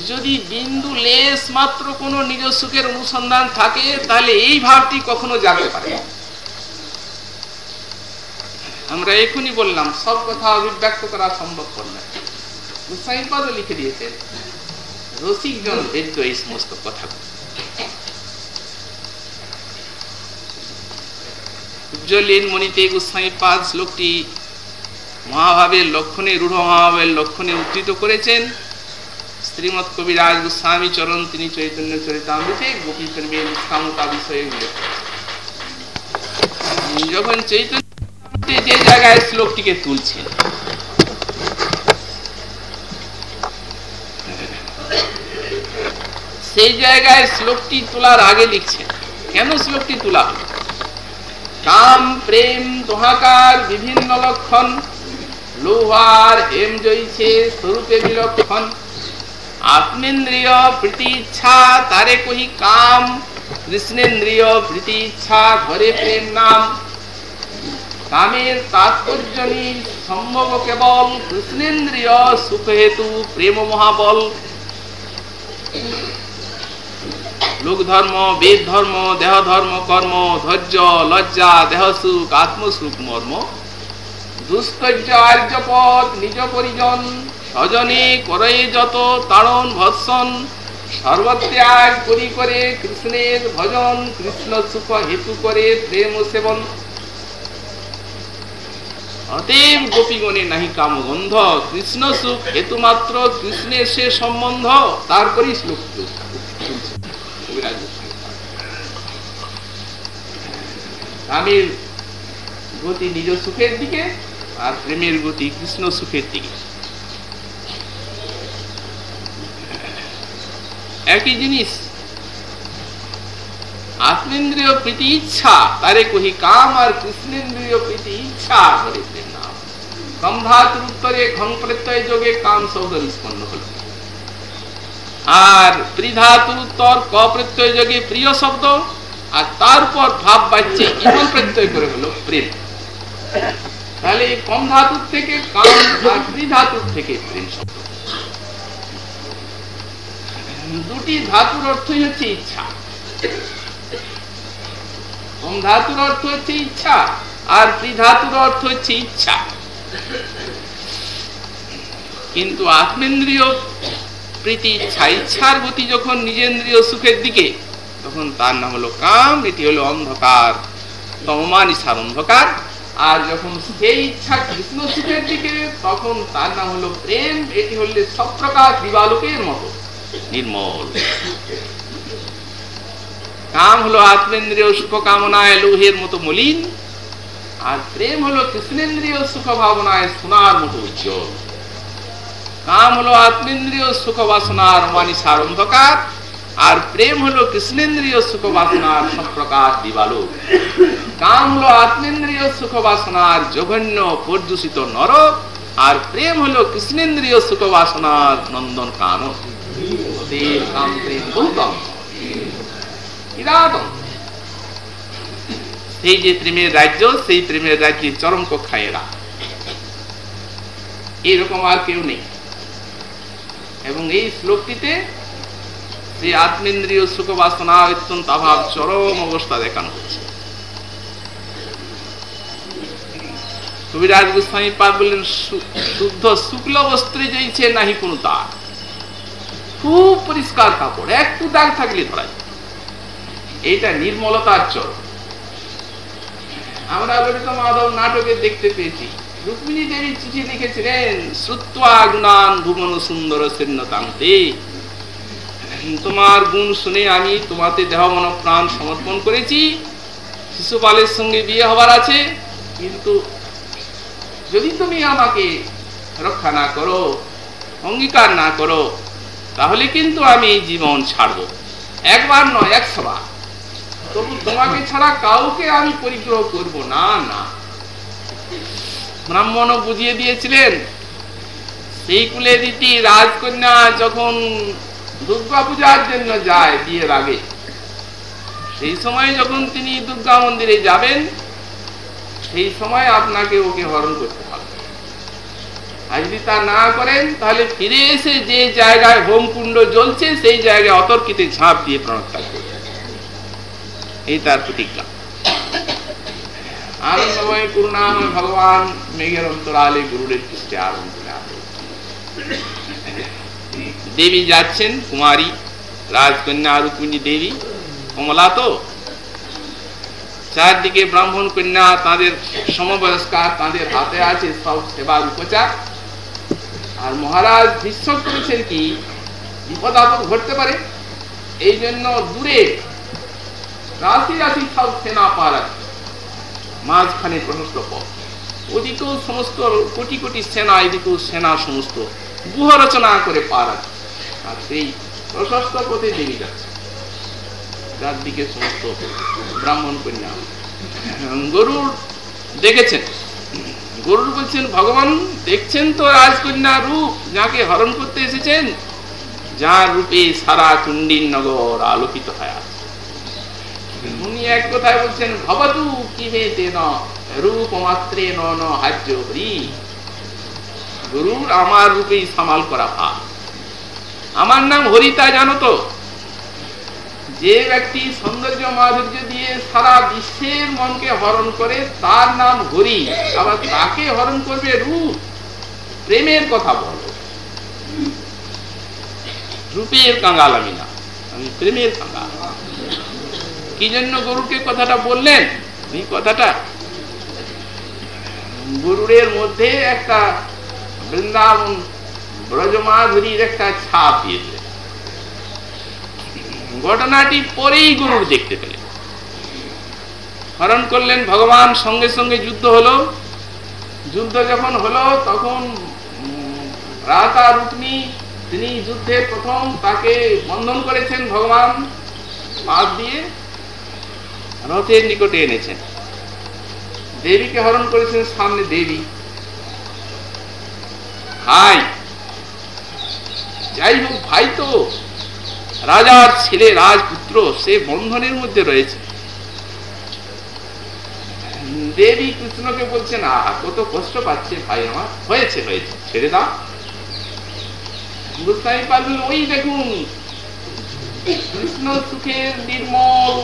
যদি বিন্দু লেস মাত্র কোনো নিজ সুখের অনুসন্ধান থাকে, তাহলে এই ভাবটি কখনো জানতে পারে আমরা এখনই বললাম, সব কথা অভিব্যক্ত করা সম্ভব না লিখে দিয়েছেন। রসিকজন বেদ্য এই সমস্ত কথা উজ্জ্বলীন মণিতে গোসাইপাদ শ্লোকটি মহাভাবের লক্ষণে রূঢ় মহাভাবের লক্ষণে উদ্ধৃত করেছেন। শ্রীমৎ কবিরাজ গোস্বামী চরণ, তিনি চৈতন্য চরিতামৃতে গোপী প্রেমের নিষ্কামতা বিষয়ে উল্লেখ যখন চৈতন্য যে জায়গায় শ্লোকটিকে তুলছেন, সেই জায়গায় শ্লোকটি তোলার আগে লিখছেন। কেন শ্লোকটি তোলা কাম, প্রেম, দোহাকার, বিভিন্ন লক্ষণ। লোহার, হেম জয়ছে, স্বরূপে বিলক্ষণ। আত্মেন্দ্রিয়, প্রীতি, ইচ্ছা, তারে কহি কাম। কৃষ্ণেন্দ্রিয়, প্রীতি, ইচ্ছা ধরে প্রেম, নাম। কামের তাৎপর্য সম্ভব কেবল। কৃষ্ণেন্দ্রিয় সুখ হেতু প্রেম মহাবল। লোক ধর্ম বেদ ধর্ম দেহ ধর্ম কর্ম, ধৈর্য, লজ্জা দেহ সুখ আত্মসুখ, মর্ম। দুষ্কর্য, আর্যপদ, নিজ পরিজন স্বজনে করে যত তাড়ন, ভৎসন, সর্বত্যাগ করি করে কৃষ্ণের ভজন, কৃষ্ণ সুখ হেতু করে প্রেম সেবন। অতএব গোপীগণে নাহি কাম গন্ধ কৃষ্ণ সুখ হেতু মাত্র কৃষ্ণের সে সম্বন্ধ, তারপরেই শ্লোক কামের গতি নিজ সুখের দিকে আর প্রেমের গতি কৃষ্ণ সুখের দিকে। একই জিনিস, আত্মেন্দ্রীয় প্রীতি ইচ্ছা, তারে কহি কাম আর কৃষ্ণেন্দ্রীয় প্রীতি ইচ্ছা করে নাম। কম ধাতুর উত্তরে ঘং প্রত্যয় যোগে কাম শব্দ নিষ্পন্ন হল। আর ত্রিধাতুর উত্তর ক প্রত্যয় যোগে প্রিয় শব্দ, আর তারপর ভাব বাচ্চে ইমন প্রত্যয় করে হলো প্রেম। তাহলে কম ধাতুর থেকে কাম আর ত্রিধাতুর থেকে প্রেম শব্দ। দুটি ধাতুর অর্থই হচ্ছে ইচ্ছা। কম ধাতুর অর্থ হচ্ছে ইচ্ছা, আর ত্রিধাতুর অর্থ হচ্ছে ইচ্ছা। কিন্তু আত্মেন্দ্রীয় প্রীতি ইচ্ছা ইচ্ছার গতি যখন নিজেন্দ্রীয় সুখের দিকে, তখন তার নাম হলো কাম, এটি হলো অন্ধকার। তমানিসার অন্ধকার। আর যখন সেই ইচ্ছা কৃষ্ণ সুখের দিকে, তখন তার নাম হলো প্রেম, এটি হলে সব প্রকার দিবালোকের মতো, নির্মল। কাম হলো আত্মেন্দ্রীয় সুখ কামনায় লোহের মতো মলিন, আর প্রেম হলো কৃষ্ণেন্দ্রীয় সুখ ভাবনায় সোনার মতো উজ্জ্বল। কাম হলো আত্মেন্দ্রীয় সুখ বাসনার মানিসার অন্ধকার, আর প্রেম হলো কৃষ্ণেন্দ্রীয় সুখ বাসনার সপ্রকাশ দিবালো। কাম হলো আত্মেন্দ্রীয় সুখ বাসনার জঘন্য পর্যূষিত নরক, আর প্রেম হলো কৃষ্ণেন্দ্রীয় সুখ বাসনার নন্দন কান সেই যে প্রেমের রাজ্য, সেই প্রেমের রাজ্যে চরম কক্ষায় এরা। এইরকম আর কেউ নেই। এবং এই শ্লোকটিতে সেই আত্মেন্দ্রীয় সুখ বাসনা অত্যন্ত অভাব চরম অবস্থা দেখানো হচ্ছে। কবিরাজ গোস্বামী পাদ বললেন শুদ্ধ শুক্ল বস্ত্রে যাইছে নাহি কোনো দাগ। খুব পরিষ্কার কাপড়, একটু দাগ থাকলে ধরা এইটা নির্মলতার চর আমরা মাধব নাটকে দেখতে পেয়েছি। রুক্মিণী চিঠি লিখেছিলেন, শ্রুত্বা ভুবন সুন্দর সেন্নতান্তে তোমার গুণ শুনে আমি তোমাতে দেহ মন প্রাণ সমর্পণ করেছি। শিশুপালের সঙ্গে বিয়ে হবার আছে, কিন্তু যদি তুমি আমাকে রক্ষা না করো, অঙ্গীকার না করো, তাহলে কিন্তু আমি জীবন ছাড়ব। একবার নয়, একশো বার। তবু তোমাকে ছাড়া কাউকে আমি পরিগ্রহ করব না না। ব্রাহ্মণ বুঝিয়ে দিয়েছিলেন, সেই কুলে দিতি রাজকন্যা যখন দুর্গা পূজার জন্য যায় বিয়ের আগে, সেই সময় যখন তিনি দুর্গা মন্দিরে যাবেন, সেই সময় আপনাকে ওকে হরণ করতে হবে। আর যদি তা না করেন, তাহলে ফিরে এসে যে জায়গায় হোম কুণ্ড জ্বলছে, সেই জায়গায় অতর্কিতে ঝাঁপ দিয়ে প্রাণত্যাগ করবে এই তার প্রতিজ্ঞা। আনন্দময় করুণাময় ভগবান মেঘের অন্তরালে গুরুরের পৃষ্ঠে আনন্দ দেবী যাচ্ছেন, কুমারী, রাজকন্যা রুক্মিণী দেবী, কমলা তো? চারদিকে ব্রাহ্মণ কন্যা তাদের সমবয়স্কা, তাদের হাতে আছে সব সেবার উপচার। আর মহারাজ বিশ্বাস করেছেন কি? বিপদ আপদ ঘটতে পারে। এই জন্য দূরে রাশি রাশি সব সেনা আছে মাঝখানে প্রশস্ত পথ। ওদিকেও সমস্ত কোটি কোটি সেনা, এদিকেও সেনা সমস্ত গুহ রচনা করে পার আছে আর সেই প্রশস্ত পথে দেবী যাচ্ছে। যার দিকে সমস্ত ব্রাহ্মণ কন্যা। গরুর দেখেছেন? গরুর বলছেন, ভগবান, দেখছেন তো রাজকন্যা রূপ, যাকে হরণ করতে এসেছেন? যার রূপে সারা চুন্ডিন নগর আলোকিত হয়ে। আছে উনি এক কথায় বলছেন, ভবতু কিমে তেন? রূপ মাত্রে ন হরি গরুর আমার সামাল করা আমার নাম হরিতা, জানো তো? যে ব্যক্তি সৌন্দর্য মাধুর্য দিয়ে সারা বিশ্বের মনকে হরণ করে, তার নাম হরি। আবার তাকে হরণ করবে রূপ। প্রেমের কথা বলো। রূপের কাঙ্গাল আমি না, আমি প্রেমের কাঙ্গাল কি জন্য গরুকে কথাটা বললেন? এই কথাটা গরুরের মধ্যে একটা বৃন্দাবন ব্রজমাধুরীর একটা ছাপ দিয়েছে ঘটনাটি পরেই গরুর দেখতে পেলেন। হরণ করলেন, ভগবান সঙ্গে সঙ্গে যুদ্ধ হলো। যুদ্ধ যখন হলো, তখন রাতা রুক্মি, তিনি যুদ্ধে প্রথম তাকে বন্ধন করেছেন ভগবান পাশ দিয়ে রথের নিকটে এনেছেন। দেবীকে হরণ করেছেন সামনে দেবী। ভাই, যাই হোক, ভাই তো রাজার ছেলে, রাজপুত্র, সে বন্ধনের মধ্যে রয়েছে। দেবী কৃষ্ণকে বলছেন আহ কত কষ্ট পাচ্ছে ভাই আমার। হয়েছে হয়েছে, ছেড়ে দাও। বুঝতে পারবেন ওই দেখুন, কৃষ্ণ সুখের নির্মল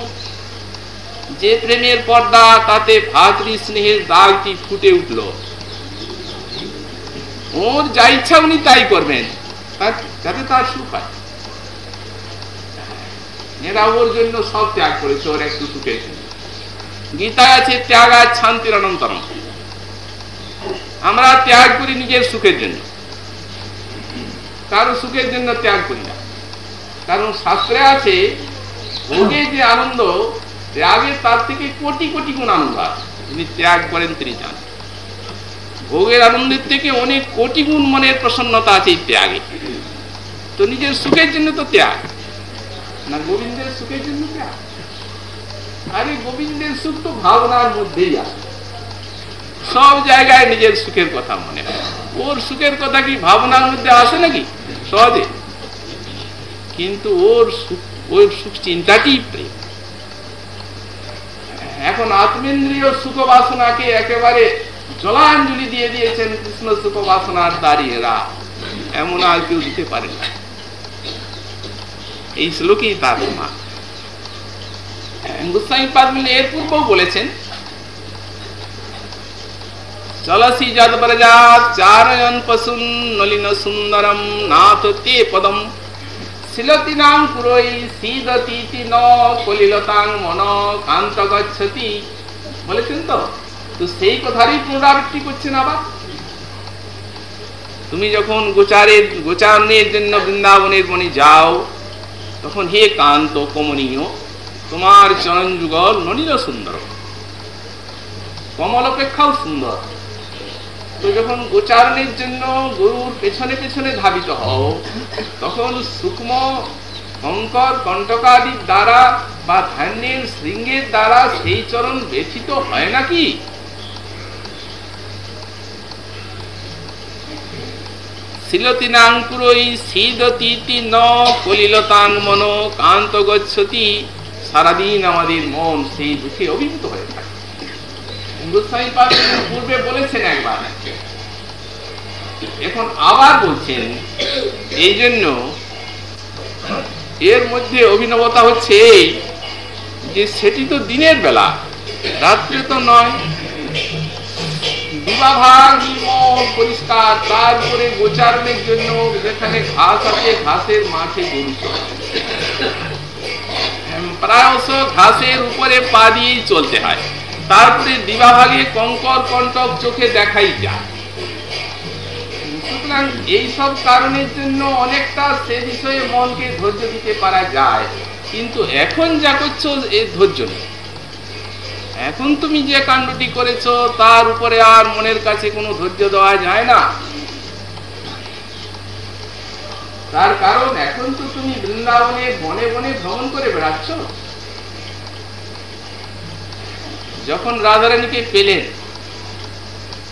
যে প্রেমের পর্দা, তাতে ভাতৃ স্নেহের দাগটি ফুটে উঠল। ওর যা ইচ্ছা উনি তাই করবেন। যাতে তার সুখ হয়। এরা ওর জন্য সব ত্যাগ করেছে, ওর একটু সুখের গীতা আছে, ত্যাগ আর শান্তির অনন্তরম। আমরা ত্যাগ করি নিজের সুখের জন্য। কারও সুখের জন্য ত্যাগ করি না। কারণ শাস্ত্রে আছে, ভোগে যে আনন্দ ত্যাগের তার থেকে কোটি কোটি গুণ আনন্দ আছে যিনি ত্যাগ করেন, তিনি জান ভোগের আনন্দের থেকে অনেক কোটি গুণ মনের প্রসন্নতা আছে ত্যাগে। তো নিজের সুখের জন্য তো ত্যাগ। না, গোবিন্দের সুখের জন্য ত্যাগ? আরে, গোবিন্দের সুখ তো ভাবনার মধ্যেই আছে। সব জায়গায় নিজের সুখের কথা মনে ওর সুখের কথা কি ভাবনার মধ্যে আসে নাকি? সহজে। কিন্তু ওর সুখ ওর সুখ চিন্তাটি প্রেম। এখন আত্মেন্দ্রীয় সুখ বাসনাকে একেবারে জলাঞ্জলি দিয়ে দিয়েছেন কৃষ্ণ সুখ বাসনার দাঁড়িয়েরা এমন আর কেউ দিতে পারে না। এই শ্লোকেই তার মা। গোস্বামী পাদমিনী এর পূর্বেও বলেছেন চলসি যদ চারয়ন পশুন নলিন সুন্দরম, নাথ তে পদম। মন বলেছেন তো? তো সেই কথারই পুনরাবৃত্তি করছেন আবার। তুমি যখন গোচারের, গোচারণের জন্য বৃন্দাবনের বনে যাও, তখন হে কান্ত কমনীয়, তোমার চরণ যুগল ননীল সুন্দর। কমল অপেক্ষাও সুন্দর। তো যখন গোচারণের জন্য গরুর পেছনে পেছনে ধাবিত হও, তখন সূক্ষ্ম কঙ্কর কণ্টকাদির দ্বারা বা ধান্যের শৃঙ্গের দ্বারা সেই চরণ ব্যথিত হয় নাকি? সারাদিন আমাদের মন সেই দুঃখে অভিভূত হয়ে থাকে। হিন্দুস্তানি পূর্বে বলেছেন একবার। এখন আবার বলছেন, এই জন্য এর মধ্যে অভিনবতা হচ্ছে এই যে সেটি তো দিনের বেলা রাত্রে তো নয়। পরিষ্কার তারপরে গোচারণের জন্য যেখানে ঘাস আছে, ঘাসের মাঠে গরু প্রায়শ ঘাসের উপরে পা দিয়েই চলতে হয়। তারপরে দিবাভাগে কঙ্কর কণ্টক চোখে দেখাই যায় সুতরাং এইসব কারণের জন্য অনেকটা সে বিষয়ে মনকে ধৈর্য দিতে পারা যায়। কিন্তু এখন যা করছ এই ধৈর্য নেই। এখন তুমি যে কাণ্ডটি করেছ, তার উপরে আর মনের কাছে কোনো ধৈর্য দেওয়া যায় না। তার কারণ, এখন তো তুমি বৃন্দাবনে বনে বনে ভ্রমণ করে বেড়াচ্ছ। যখন রাধারানীকে পেলেন,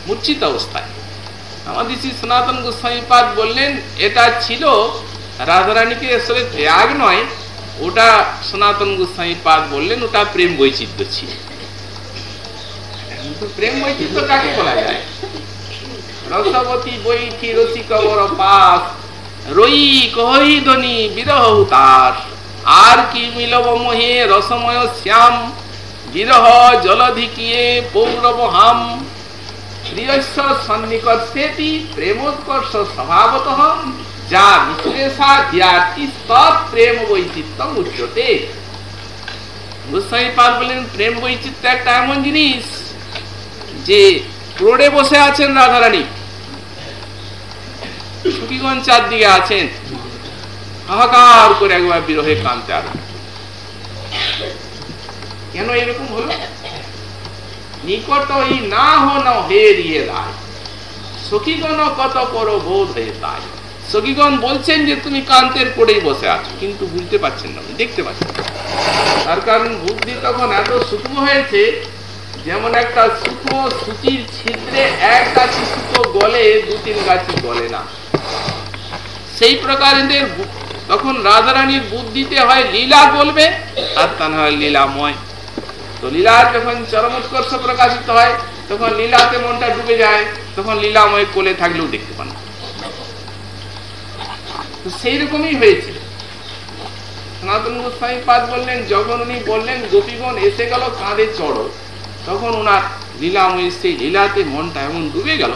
মূর্ছিত অবস্থায় আমাদের শ্রী সনাতন গোস্বামী পাদ বললেন, এটা ছিল রাধারানীকে আসলে ত্যাগ নয়, ওটা সনাতন গোস্বামী পাদ বললেন, ওটা প্রেম বৈচিত্র্য ছিল। আর কি মিলব মোহে রসময় শ্যাম বিরহ জলধিকিয়ে পৌরব হাম প্রিয়স্য সন্নিকর্ষেতি প্রেমোৎকর্ষ স্বভাবত। যা বিশ্লেষা প্রেম বৈচিত্র্য উচ্চতে গোস্বামী পাল প্রেম একটা এমন জিনিস যে রোডে বসে আছেন রাধারানী। সুখীগঞ্জ চারদিকে আছেন। হাহাকার করে একবার বিরহে কানতে আর কেন এরকম হলো? নিকট এই না হন হে রিয়ে সখীগণ কত করো বোধ হয়ে তাই সখীগণ বলছেন যে, তুমি কান্তের পড়েই বসে আছো। কিন্তু বুঝতে পারছেন না দেখতে পাচ্ছেন তার কারণ বুদ্ধি তখন এত সূক্ষ্ম হয়েছে, যেমন একটা সূক্ষ্ম সুতির ছিদ্রে এক গাছি সুতো গলে, দু তিন গাছি গলে না। সেই প্রকার তখন রাধারানীর বুদ্ধিতে হয় লীলা বলবে, আর তা না হয় লীলাময়। তো লীলার যখন চরম উৎকর্ষ প্রকাশিত হয়, তখন লীলাতে মনটা ডুবে যায়, তখন লীলাময় কোলে থাকলেও দেখতে পান সেই রকমই হয়েছিল সনাতন গোস্বামী পাদ বললেন, যখন উনি বললেন, গোপীগণ, এসে গেল কাঁধে চড়ো। তখন ওনার লীলাময়, সেই লীলাতে মনটা এমন ডুবে গেল,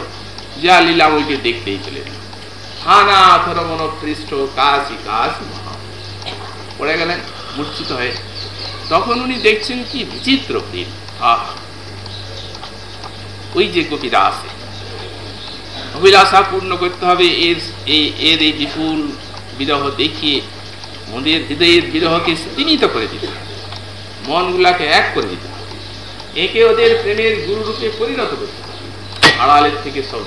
যা লীলাময়কে দেখতেই চলে হানা হানাথ রমন পৃষ্ঠ কাশি কাশি পড়ে গেলেন, মূর্ছিত হয়ে তখন উনি দেখছেন কি বিচিত্র প্রেম আহ। ওই যে কবিরা আছে। অভিলাষা পূর্ণ করতে হবে এর এই এর এই বিপুল বিরহ দেখিয়ে, মনের হৃদয়ের বিরহকে স্তীমিত করে দিতে মনগুলাকে এক করে দিতে একে ওদের প্রেমের গুরু রূপে পরিণত করতে আড়ালের থেকে সব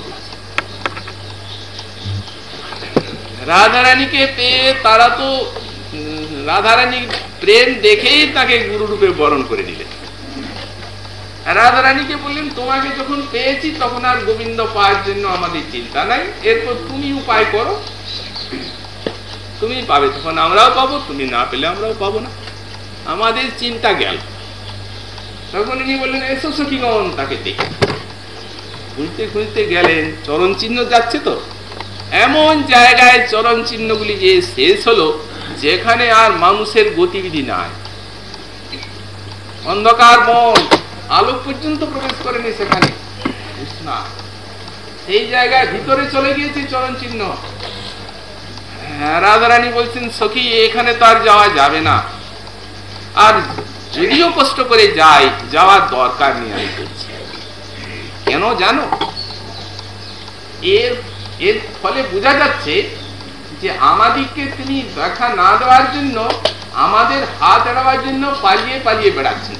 রাধারানীকে পেয়ে তারা তো রাধারানী প্রেম দেখেই তাকে গুরুরূপে বরণ করে নিলেন। রাধারানীকে বললেন, তোমাকে যখন পেয়েছি, তখন আর গোবিন্দ পাওয়ার জন্য আমাদের চিন্তা নাই। এরপর তুমি উপায় করো। তুমি পাবে, তখন আমরাও পাবো, তুমি না পেলে আমরাও পাবো না। আমাদের চিন্তা গেল। তখন ইনি বললেন, এসো সখীগণ তাকে দেখে। খুঁজতে খুঁজতে গেলেন চরণ চিহ্ন যাচ্ছে তো। এমন জায়গায় চরণ চিহ্নগুলি যে শেষ হলো যেখানে আর মানুষের গতিবিধি নাই। অন্ধকার বন আলোক পর্যন্ত প্রবেশ করেনি সেখানে। না। সেই জায়গায় ভিতরে চলে গিয়েছে চরণ চিহ্ন হ্যাঁ, রাধারানী বলছেন সখী এখানে তো আর যাওয়া যাবে না। আর যদিও কষ্ট করে যাই যাওয়ার দরকার নেই আমি করছি কেন জানো? এর এর ফলে বোঝা যাচ্ছে যে আমাদেরকে তিনি দেখা না দেওয়ার জন্য, আমাদের হাত এড়াবার জন্য পালিয়ে পালিয়ে বেড়াচ্ছেন।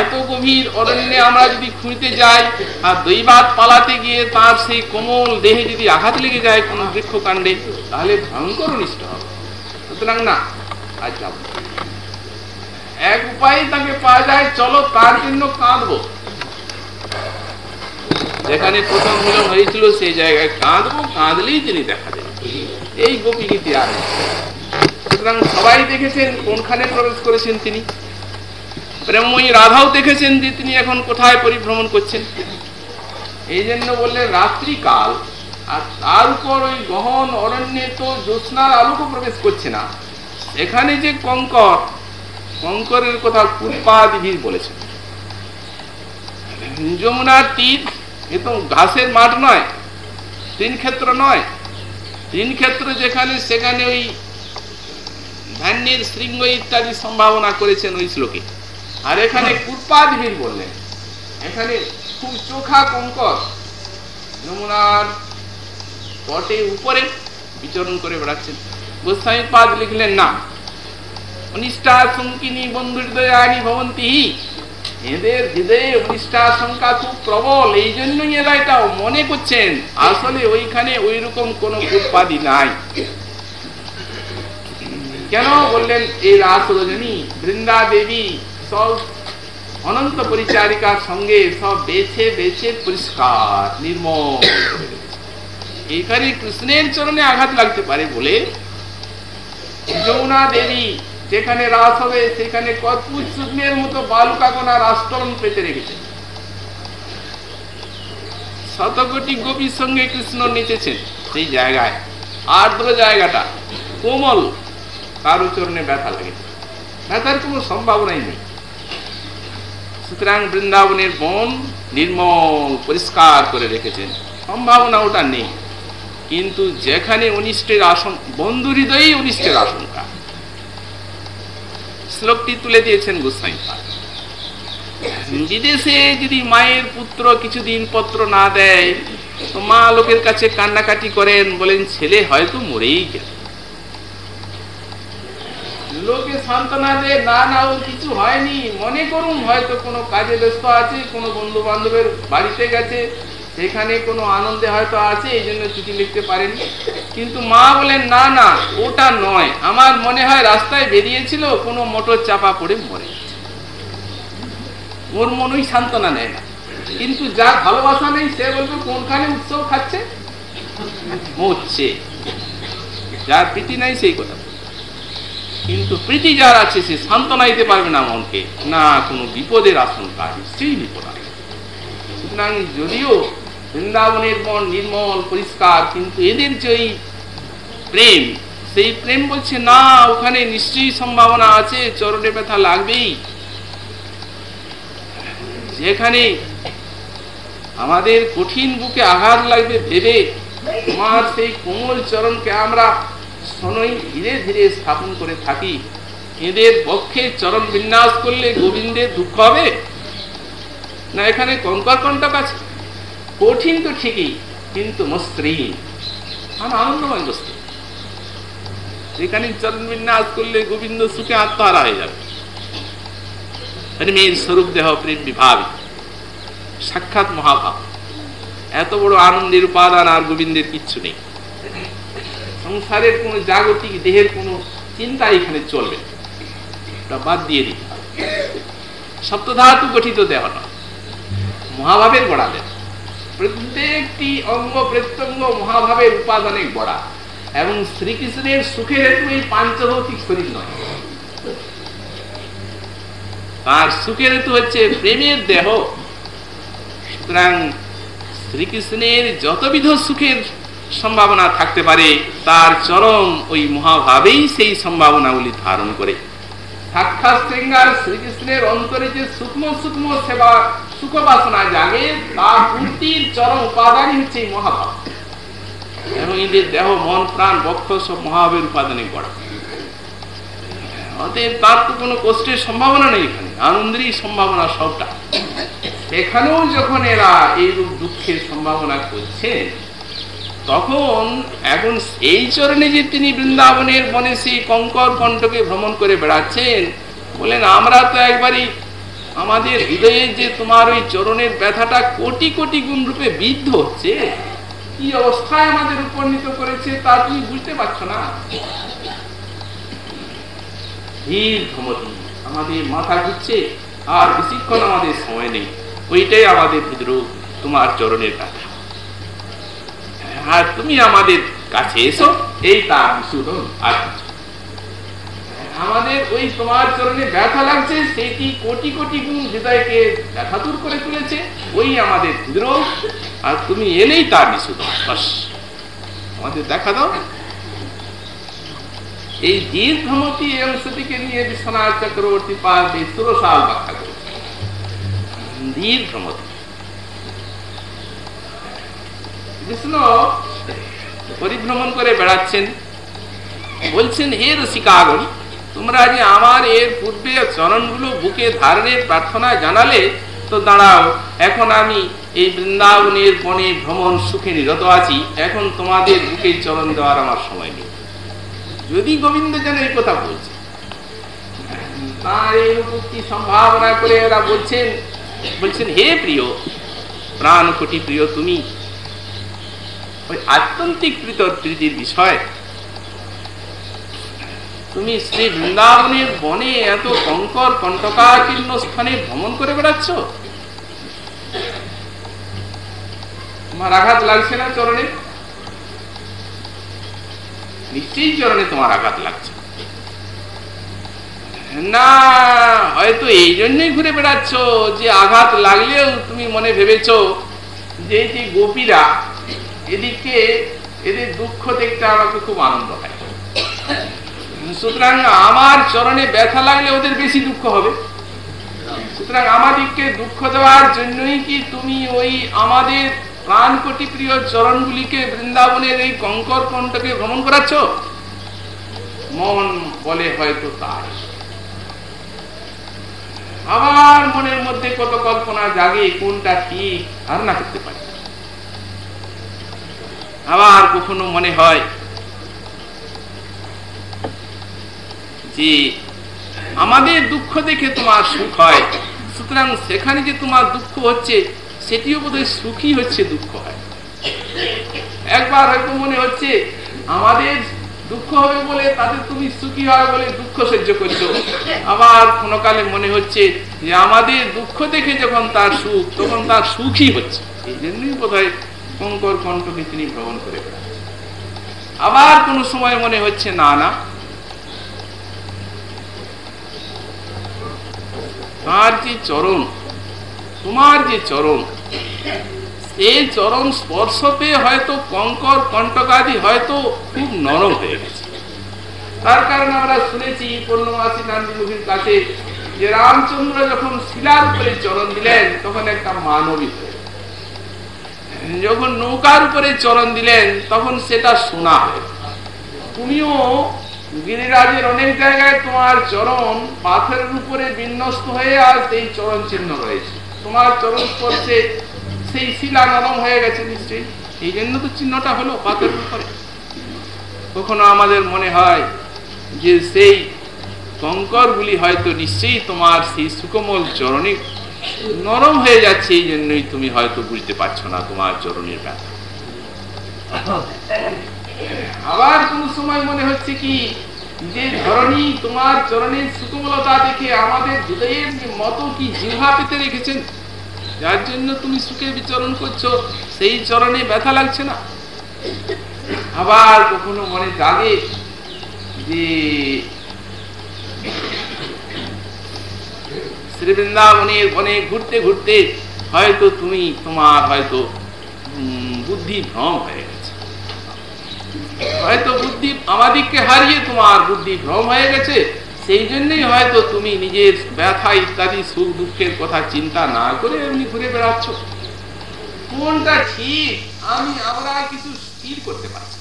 এত গভীর অরণ্যে আমরা যদি খুঁজতে যাই, আর দৈবাত পালাতে গিয়ে তার সেই কোমল দেহে যদি আঘাত লেগে যায় কোনো বৃক্ষ কাণ্ডে তাহলে ভয়ঙ্কর অনিষ্ট হবে। সুতরাং না, আজ যাব। এক উপায় তাকে পাওয়া যায়, চলো তার জন্য কাঁদবো। যেখানে প্রথম হয়েছিল, সেই জায়গায় কাঁদবো, কাঁদলেই তিনি দেখা দেবেন। এই গীতি আর সুতরাং সবাই দেখেছেন কোনখানে প্রবেশ করেছেন তিনি। প্রেমময়ী রাধাও দেখেছেন যে তিনি এখন কোথায় পরিভ্রমণ করছেন। এই জন্য বললেন রাত্রিকাল, আর তার উপর ওই গহন অরণ্যে তো জ্যোৎস্নার আলোকও প্রবেশ করছে না। এখানে যে কঙ্কর, কঙ্করের কথা কুরপাদিভীর বলেছেন যমুনার তীর, এ তো ঘাসের মাঠ নয়, তিন ক্ষেত্র নয়। তিন ক্ষেত্র যেখানে, সেখানে ওই ধান্যের শৃঙ্গ ইত্যাদি সম্ভাবনা করেছেন ওই শ্লোকে। আর এখানে কুরপাদিভীর বললেন। এখানে খুব চোখা কঙ্কর। যমুনার তটে উপরে বিচরণ করে বেড়াচ্ছেন। গোস্বামী পাদ লিখলেন, না। অনিষ্ঠা শঙ্কিনী বন্ধু হৃদয় আনি ভবন্তী এদের হৃদয়ে অনিষ্ঠা সংখ্যা খুব প্রবল এই জন্যই এরা এটা মনে করছেন, আসলে ওইখানে ওই রকম কোন উৎপাদি নাই। কেন বললেন এই রাস রজনী, বৃন্দা দেবী, সব অনন্ত পরিচারিকার সঙ্গে সব বেছে বেছে পরিষ্কার, নির্মল। এইখানে কৃষ্ণের চরণে আঘাত লাগতে পারে বলে। যমুনা দেবী যেখানে রাস হবে, সেখানে শুকনের মতো বালুকাগোনা রাষ্ট্রণ পেতে রেখেছে। শতকোটি গোপীর সঙ্গে কৃষ্ণ নেচেছেন সেই জায়গায়। আর্দ্র জায়গাটা, কোমল, তার উচ্চরণে ব্যথা লেগেছে ব্যথার কোনো সম্ভাবনাই নেই। সুতরাং বৃন্দাবনের বন নির্মল, পরিষ্কার করে রেখেছেন। সম্ভাবনা ওটা নেই। কিন্তু যেখানে অনিষ্টের আসন বন্ধু হৃদয়েই অনিষ্টের আশঙ্কা। শ্লোকটি তুলে দিয়েছেন গোস্বাই বিদেশে যদি মায়ের পুত্র কিছুদিন পত্র না দেয়, তো মা লোকের কাছে কান্নাকাটি করেন, বলেন, ছেলে হয়তো মরেই গেল। লোকে সান্ত্বনা দেয়, না না ও কিছু হয়নি। মনে করুন, হয়তো কোনো কাজে ব্যস্ত আছে, কোনো বন্ধু বান্ধবের বাড়িতে গেছে। সেখানে কোনো আনন্দে হয়তো আছে, এই জন্য চিঠি লিখতে পারেনি কিন্তু মা বলেন, না না, ওটা নয়। আমার মনে হয় রাস্তায় বেরিয়েছিল, কোনো মোটর চাপা পড়ে মরে ওর মনই সান্ত্বনা নেয় না। কিন্তু যার ভালোবাসা নেই, সে বলবে, কোনখানে উৎসব খাচ্ছে? মরছে। যার প্রীতি নাই, সেই কথা কিন্তু প্রীতি যার আছে, সে সান্ত্বনা দিতে পারবে না মনকে। না কোনো বিপদের আশঙ্কা সেই বিপদ আছে। যদিও বৃন্দাবনের মন নির্মল, পরিষ্কার, কিন্তু এদের যে প্রেম, সেই প্রেম বলছে, না, ওখানে নিশ্চয়ই সম্ভাবনা আছে চরণে ব্যথা লাগবেই। যেখানে আমাদের কঠিন বুকে আঘাত লাগবে ভেবে, তোমার সেই কোমল চরণকে আমরা শনই ধীরে ধীরে স্থাপন করে থাকি। এদের পক্ষে চরণ বিন্যাস করলে গোবিন্দের দুঃখ হবে? না, এখানে কঙ্কর কণ্টক আছে? কঠিন তো ঠিকই, কিন্তু মসৃণ আমার আনন্দময় বস্তু এখানে চরণ বিন্যাস করলে গোবিন্দ সুখে আত্মহারা হয়ে যাবে। মেয়ের স্বরূপ দেহ প্রেম বিভাব। সাক্ষাৎ মহাভাব। এত বড় আনন্দের উপাদান আর গোবিন্দের কিচ্ছু নেই। সংসারের কোনো জাগতিক দেহের কোনো চিন্তা এখানে চলবে বাদ দিয়ে দিতে হবে সপ্তধাতু গঠিত দেহ না মহাভাবের গড়া দেহ প্রত্যেকটি অঙ্গ প্রত্যঙ্গ মহাভাবের উপাদানে গড়া। এবং শ্রীকৃষ্ণের সুখের হেতু এই পাঞ্চভৌতিক শরীর নয়। তার সুখের হেতু হচ্ছে প্রেমের দেহ। সুতরাং শ্রীকৃষ্ণের যতবিধ সুখের সম্ভাবনা থাকতে পারে, তার চরম ওই মহাভাবেই সেই সম্ভাবনাগুলি ধারণ করে। সাক্ষাৎ শৃঙ্গার শ্রীকৃষ্ণের অন্তরে যে সূক্ষ্ম সূক্ষ্ম সেবা সুখ বাসনা জাগে, তার পূর্তির চরম উপাদানই হচ্ছে এই মহাভাব। এবং এদের দেহ, মন, প্রাণ, বক্ষ সব মহাভাবের উপাদানে গড়া। অতএব তার তো কোনো কষ্টের সম্ভাবনা নেই এখানে, আনন্দেরই সম্ভাবনা সবটা। সেখানেও যখন এরা এইরূপ দুঃখের সম্ভাবনা করছেন তখন এখন এই চরণে যে তিনি বৃন্দাবনের বনে সেই কঙ্কর কণ্ঠকে ভ্রমণ করে বেড়াচ্ছেন, বলেন, আমরা তো একবারই আমাদের হৃদয়ে যে তোমার ওই চরণের ব্যথাটা কোটি কোটি গুণ রূপে বিদ্ধ হচ্ছে, কি অবস্থায় আমাদের উপনীত করেছে তা তুমি বুঝতে পারছ না? আমাদের মাথা ঘুরছে, আর বেশিক্ষণ আমাদের সময় নেই। ওইটাই আমাদের বিদ্রোহ তোমার চরণের ব্যথা। আর তুমি আমাদের কাছে এসো, এই তার বিশুদ্ধ আর আমাদের ওই তোমার চরণে ব্যথা লাগছে সেটি কোটি কোটি গুণ হৃদয়কে ব্যথা দূর করে তুলেছে? ওই আমাদের বিদ্রোহ আর তুমি এলেই বিশুদ্ধ বাস। আমাদের দেখা দাও। এই দীর্ঘমতি এই অংশটিকে নিয়ে বিশ্বনাথ চক্রবর্তী পাল সুরসাল ব্যাখ্যা করেছে দীর্ঘমতি। বিষ্ণু পরিভ্রমণ করে বেড়াচ্ছেন। বলছেন, হে রসিকাগণ তোমরা যে আমার এর পূর্বে চরণগুলো বুকে ধারণের প্রার্থনা জানালে, তো দাঁড়াও, এখন আমি এই বৃন্দাবনের বনে ভ্রমণ সুখে নিরত আছি। এখন তোমাদের বুকে চরণ দেওয়ার আমার সময় নেই। যদি গোবিন্দ যেন এই কথা বলছে। তার এই উপস্থিতি সম্ভাবনা করে এরা বলছেন বলছেন, হে প্রিয় প্রাণ কোটি প্রিয় তুমি, ওই আত্যন্তিক প্রীতির বিষয় তুমি শ্রী বৃন্দাবনের বনে এত কঙ্কর কণ্টকাকীর্ণ স্থানে ভ্রমণ করে বেড়াচ্ছ? তোমার আঘাত লাগছে না চরণে? নিশ্চয়ই চরণে তোমার আঘাত লাগছে। না, হয়তো এই জন্যই ঘুরে বেড়াচ্ছ, যে আঘাত লাগলেও তুমি মনে ভেবেছ যে যে গোপীরা, এদিকে এদের দুঃখ দেখতে আমাকে খুব আনন্দ হয়। সুতরাং আমার চরণে ব্যথা লাগলে ওদের বেশি দুঃখ হবে। সুতরাং আমাদেরকে দুঃখ দেওয়ার জন্যই কি তুমি ওই আমাদের প্রাণ কোটি প্রিয় চরণগুলিকে বৃন্দাবনের এই কঙ্কর কণ্ঠকে ভ্রমণ করাচ্ছ? মন বলে হয়তো তাই। আবার মনের মধ্যে কত কল্পনা জাগে কোনটা ঠিক না করতে পারি। আবার কখনো মনে হয় যে আমাদের দুঃখ দেখে তোমার সুখ হয়, সুতরাং সেখানে যে তোমার দুঃখ হচ্ছে, সেটিও বোধহয় সুখী হচ্ছে, দুঃখ হয়। একবার হয়তো মনে হচ্ছে, আমাদের দুঃখ হবে বলে তাদের তুমি সুখী হয় বলে দুঃখ সহ্য করছ। আবার কোনো কালে মনে হচ্ছে যে আমাদের দুঃখ দেখে যখন তার সুখ, তখন তার সুখই হচ্ছে। এই জন্যই বোধ হয় শঙ্কর কণ্ঠকে তিনি ভ্রমণ করে আবার কোনো সময় মনে হচ্ছে, না না তার যে চরণ, তোমার যে চরণ এই চরণ স্পর্শ পেয়ে হয়তো কঙ্কর, কণ্টকাদি হয়তো খুব নরম হয়ে গেছে। তার কারণে আমরা শুনেছি পূর্ণমাসী নান্দিমুখীর কাছে যে রামচন্দ্র যখন শিলার উপরে চরণ দিলেন, তখন একটা মানবী যখন নৌকার উপরে চরণ দিলেন, তখন সেটা শোনা হয় তুমিও গিরিরাজের অনেক জায়গায় তোমার চরণ পাথরের উপরে বিন্যস্ত হয়ে আর সেই চরণ চিহ্ন রয়েছে। তোমার চরণ স্পর্শে সেই শিলা নরম হয়ে গেছে নিশ্চয়ই। এই জন্য তো চিহ্নটা হলো পাথরের উপরে। কখনো আমাদের মনে হয় যে সেই কঙ্করগুলি হয়তো নিশ্চয়ই তোমার সেই সুকমল চরণে নরম হয়ে যাচ্ছে, এই জন্যই তুমি হয়তো বুঝতে পারছ না তোমার চরণের ব্যথা আবার কোন সময় মনে হচ্ছে কি, যে ধরনী তোমার চরণের সুকমলতা দেখে আমাদের হৃদয়ের মতো কি জিহ্বা পেতে রেখেছেন, যার জন্য তুমি সুখে বিচরণ করছ, সেই চরণে ব্যথা লাগছে না? আবার কখনো মনে জাগে যে শ্রী বৃন্দাবনের বনে ঘুরতে ঘুরতে হয়তো তুমি তোমার হয়তো বুদ্ধি ভ্রম হয়ে হয়তো বুদ্ধি আমাদিককে হারিয়ে তোমার বুদ্ধি ভ্রম হয়ে গেছে, সেই জন্যই হয়তো তুমি নিজের ব্যথা ইত্যাদি সুখ দুঃখের কথা চিন্তা না করে এমনি ঘুরে বেড়াচ্ছ। কোনটা ঠিক, আমি আমরা কিছু স্থির করতে পারছি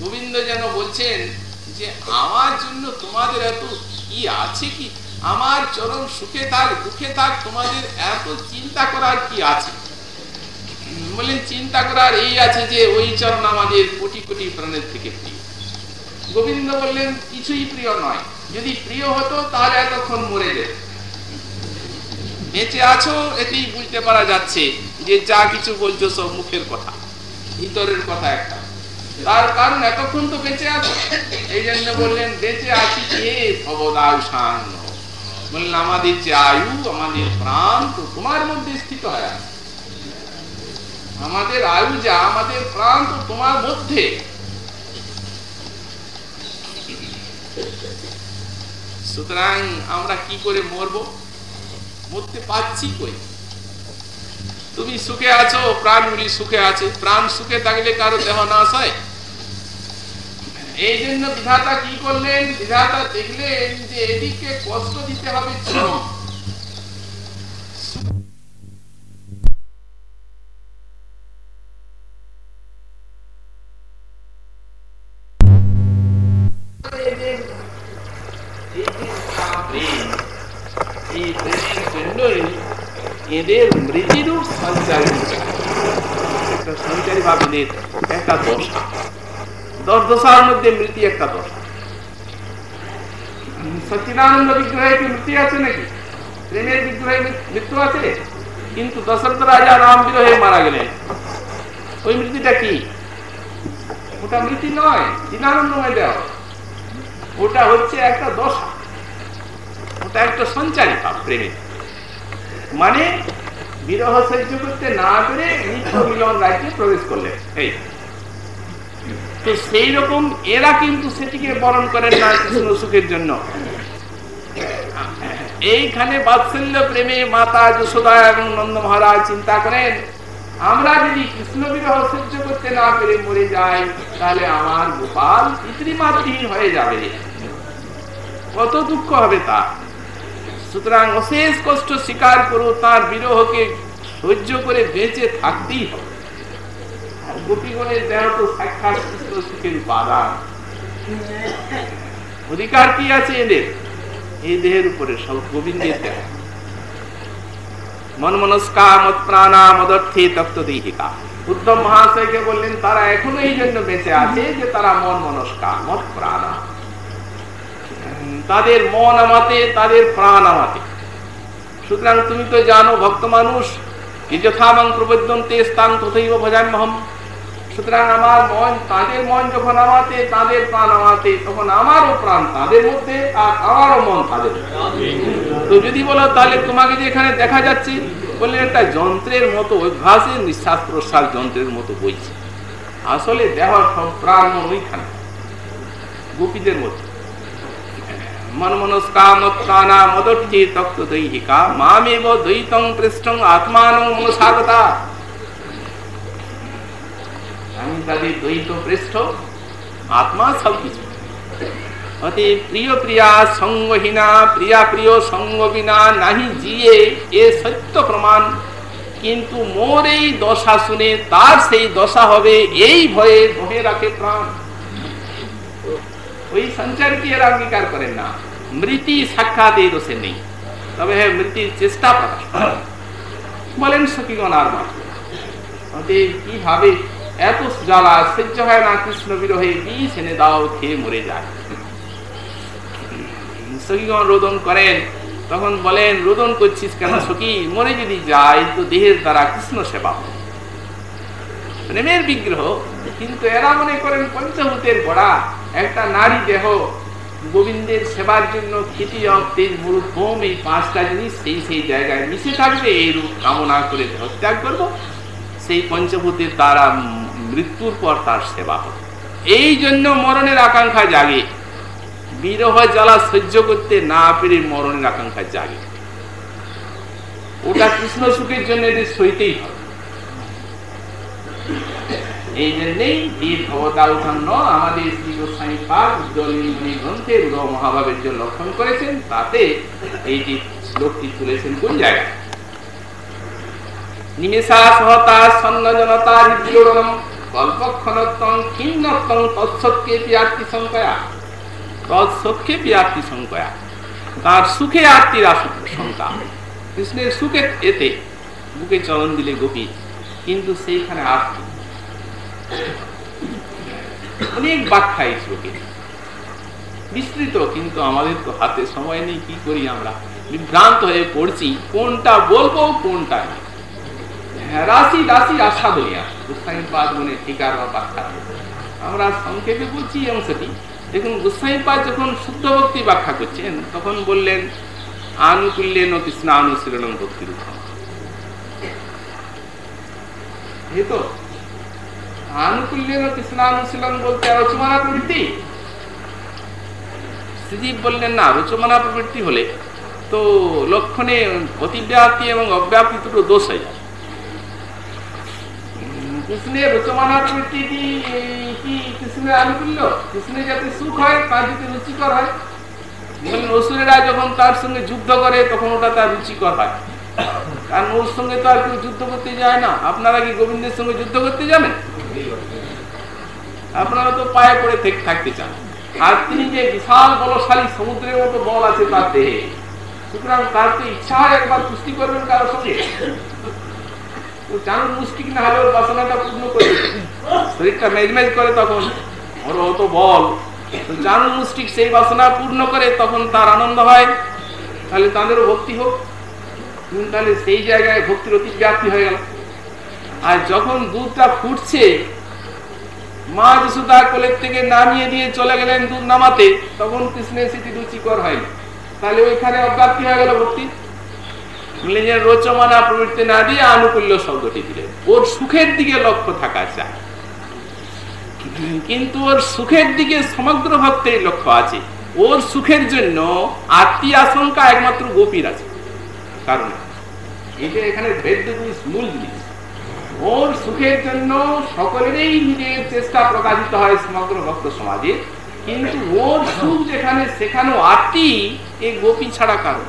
গোবিন্দ যেন বলছেন যে, আমার জন্য তোমাদের এত কি আছে কি? আমার চরম সুখে থাক, দুঃখে থাক, তোমাদের এত চিন্তা করার কি আছে? বললেন, চিন্তা করার এই আছে যে, ওই চরণ আমাদের কোটি কোটি প্রাণের থেকে প্রিয়। গোবিন্দ বললেন, কিছুই প্রিয় নয়। যদি প্রিয় হতো, তাহলে এতক্ষণ মরে যেত। বেঁচে আছো, এতেই বুঝতে পারা যাচ্ছে যে, যা কিছু বলছো সব মুখের কথা, ভিতরের কথা একটা। তার কারণ এতক্ষণ তো বেঁচে আছো। এই জন্য বললেন, বেঁচে আছি কে সবদাউ সান্ন বললেন, আমাদের যে আয়ু, আমাদের প্রাণ তো তোমার মধ্যে স্থিত হয়ে আছে। আমাদের আয়ু যা আমাদের প্রাণ তো তোমার মধ্যে। সুতরাং আমরা কি করে মরব? মরতে পাচ্ছি কই? তুমি সুখে আছো, প্রাণগুলি সুখে আছে, প্রাণ সুখে থাকলে কারও দেহ নাশ হয়? এই জন্য বিধাতা কি করলেন? বিধাতা দেখলেন যে এদিকে কষ্ট দিতে হবে চরম। দশার মধ্যে মৃত্যু একটা দশা সচিদানন্দ বিগ্রহে কি মৃত্যু আছে নাকি প্রেমের বিগ্রহে মৃত্যু আছে কিন্তু দশরথ রাজা রাম বিরহে মারা গেলেন ওই মৃত্যুটা কি ওটা মৃত্যু নয় চিদানন্দময় দেওয়া ওটা হচ্ছে একটা দশা ওটা একটা সঞ্চারী ভাব প্রেমের মানে বিরহ সহ্য করতে না পেরে মিলন রাজ্যে প্রবেশ করলেন এই তো সেই রকম এরা কিন্তু সেটিকে বরণ করেন না কৃষ্ণ সুখের জন্য। এইখানে বাৎসল্য প্রেমে মাতা যশোদা এবং নন্দ মহারাজ চিন্তা করেন, আমরা যদি কৃষ্ণ বিরহ সহ্য করতে না পেরে মরে যাই, তাহলে আমার গোপাল পিতৃমাতৃহীন হয়ে যাবে। কত দুঃখ হবে তা। সুতরাং অশেষ কষ্ট স্বীকার করো, তার বিরহকে সহ্য করে বেঁচে থাকতেই হবে। গোপীগণের সাক্ষাৎ অধিকার কি আছে এদের? এই দেহের উপরে গোবিন্দের দেহ। মত প্রাণা মদর্থে মহাশয়কে বললেন, তারা এখনও এই জন্য বেঁচে আছে যে তারা মন মনস্কা মত প্রাণা। তাদের মন আমাতে, তাদের প্রাণ আমাতে। সুতরাং তুমি তো জানো, ভক্ত মানুষ যথাবাং প্রবদ্ধন্তে স্থান তথৈব ভজাম্যহম। সুতরাং আমার মন, তাদের মন যখন আমাতে, তাদের প্রাণ আমাতে, তখন আমারও প্রাণ, তাদের মধ্যে আর আমারও মন তাদের তো যদি বলো, তাহলে তোমাকে যে এখানে দেখা যাচ্ছে বললেন একটা যন্ত্রের মতো অভ্যাসে নিঃশ্বাস প্রশ্বাস যন্ত্রের মতো বইছে। আসলে দেহ প্রাণ মন ওইখানে, গোপীদের মধ্যে। মনমনস্কামত্রাণা মদর্থে তক্ত দৈহিকা, মামেব দ্বৈতং পৃষ্ঠং আত্মানং মনসাগতা। তাদের দ্বৈত পৃষ্ঠ আত্মা সব কিছু অতি প্রিয় প্রিয়া, সঙ্গহীনা, প্রিয়া প্রিয় সঙ্গ বিনা নাহি জিয়ে, এ সত্য প্রমাণ। কিন্তু মোর এই দশা শুনে তার সেই দশা হবে, এই ভয়ে রাখে প্রাণ। ওই সঞ্চারকে এরা অঙ্গীকার করেন না। মৃতি সাক্ষাৎ এই দোষে নেই। তবে হ্যাঁ মৃতির চেষ্টা বলেন সখীগণ আর মাত্র। কীভাবে এত জ্বালা সহ্য হয় না, কৃষ্ণ বিরহে বিষ এনে দাও, খেয়ে মরে যায়। সখীগণ রোদন করেন, তখন বলেন, রোদন করছিস কেন সখী? মরে যদি যায়, তো দেহের দ্বারা কৃষ্ণ সেবা প্রেমের বিগ্রহ, কিন্তু এরা মনে করেন পঞ্চভূতের গড়া একটা নারী দেহ, গোবিন্দের সেবার জন্য খ্যাতি অক্তেজ মরুদ হোম, এই পাঁচটা জিনিস সেই সেই জায়গায় মিশে থাকবে, এইরূপ কামনা করে ত্যাগ করব। সেই পঞ্চভূতের দ্বারা মৃত্যুর পর তার সেবা হবে। এই জন্য মরণের আকাঙ্ক্ষা জাগে। বিরহ জ্বালা সহ্য করতে না পেরে মরণের আকাঙ্ক্ষা জাগে। ওটা কৃষ্ণ সুখের জন্য এদের সইতেই হবে। এই জন্যেই বীর ভবতারুখান্ন আমাদের শ্রী গোস্বামী পাক উজ্জ্বলিনী গ্রন্থে রুদ্র মহাভাবের যে লক্ষণ করেছেন, তাতে এই যে শ্লোকটি তুলেছেন কোন জায়গায়? নিমেষা সহতা সন্ন জনতা তার সুখে শঙ্কা। কৃষ্ণের সুখে এতে বুকে দিলে গোপী কিন্তু সেইখানে আর্তি অনেক ব্যাখ্যা এই শ্লোকে। বিস্তৃত, কিন্তু আমাদের তো হাতে সময় নেই, কি করি আমরা? বিভ্রান্ত হয়ে পড়ছি, কোনটা বলব, কোনটা নেই রাশি রাশি আশা দুনিয়া গোস্বাই পাদ মনে টিকার বা আমরা সংক্ষেপে বলছি অংশটি। দেখুন যখন শুদ্ধ ভক্তি ব্যাখ্যা করছেন, তখন বললেন আনুকূল্যেন কৃষ্ণ অনুশীলন ভক্তির এই তো। আনুকূল্যেন কৃষ্ণানুশীলন বলতে প্রবৃত্তি? শ্রীজীব বললেন, না, রচমানা প্রবৃত্তি হলে তো লক্ষণে অতিব্যাপ্তি এবং অব্যাপ্তি দুটো দোষ হয়ে যায়। রচমানা কি কৃষ্ণের আনুকূল্য? যাতে সুখ হয়, তার যাতে রুচিকর হয়। অসুরেরা যখন তার সঙ্গে যুদ্ধ করে, তখন ওটা তার রুচিকর হয়। কারণ ওর সঙ্গে তো আর কেউ যুদ্ধ করতে যায় না। আপনারা কি গোবিন্দের সঙ্গে যুদ্ধ করতে যাবেন? আপনারা তো পায়ে পড়ে থাকতে চান। আর তিনি যে বিশাল বলশালী সমুদ্রের মতো বল আছে তার দেহে। সুতরাং তার তো ইচ্ছা হয় একবার কুস্তি করবেন কারোর সঙ্গে। জানুন মুষ্টিক না হলে ওর বাসনাটা পূর্ণ করে শরীরটা মেজমেজ করে তখন ওর অত বল। জানুন মুষ্টিক সেই বাসনা পূর্ণ করে তখন তার আনন্দ হয়। তাহলে তাদেরও ভক্তি হোক। তাহলে সেই জায়গায় ভক্তির অতিব্যাপ্তি হয়ে গেল। আর যখন দুধটা ফুটছে, মা যশোদা কোলের থেকে নামিয়ে দিয়ে চলে গেলেন দুধ নামাতে, তখন কৃষ্ণের স্মৃতি রুচিকর হয়। তাহলে ওইখানে অব্যাপ্তি হয়ে গেল ভক্তি। নিজের রোচমানা প্রবৃত্তি না দিয়ে আনুকূল্য শব্দটি দিলেন। ওর সুখের দিকে লক্ষ্য থাকা চায় কিন্তু ওর সুখের দিকে সমগ্র ভক্তের লক্ষ্য আছে। ওর সুখের জন্য আত্মীয় আশঙ্কা একমাত্র গোপীর আছে। কারণ এটা এখানে মূল জিনিস, ওর সুখের জন্য সকলেরই নিজের চেষ্টা প্রকাশিত হয় সমগ্র ভক্ত সমাজে। কিন্তু ওর সুখ যেখানে, সেখানেও আত্মি এই গোপী ছাড়া কারণ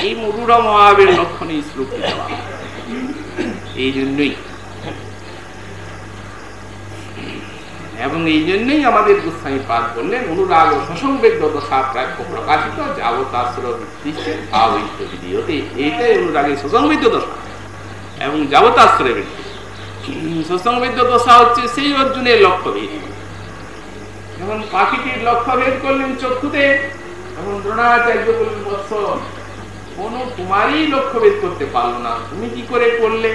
এই মধুরা মহাবের লক্ষণে শ্লোকটি দেওয়া। এই জন্যই। এবং এই জন্যই আমাদের গোস্বামী পাঠ করলেন, অনুরাগ ও প্রাপ্য প্রকাশিত এইটাই অনুরাগের এবং হচ্ছে সেই অর্জুনের লক্ষ্যভেদ। যখন পাখিটির লক্ষ্যভেদ করলেন চক্ষুতে তখন দ্রোণাচার্য বললেন বৎস। কোন কুমারই লক্ষ্যভেদ করতে পারল না। তুমি কি করে করলে?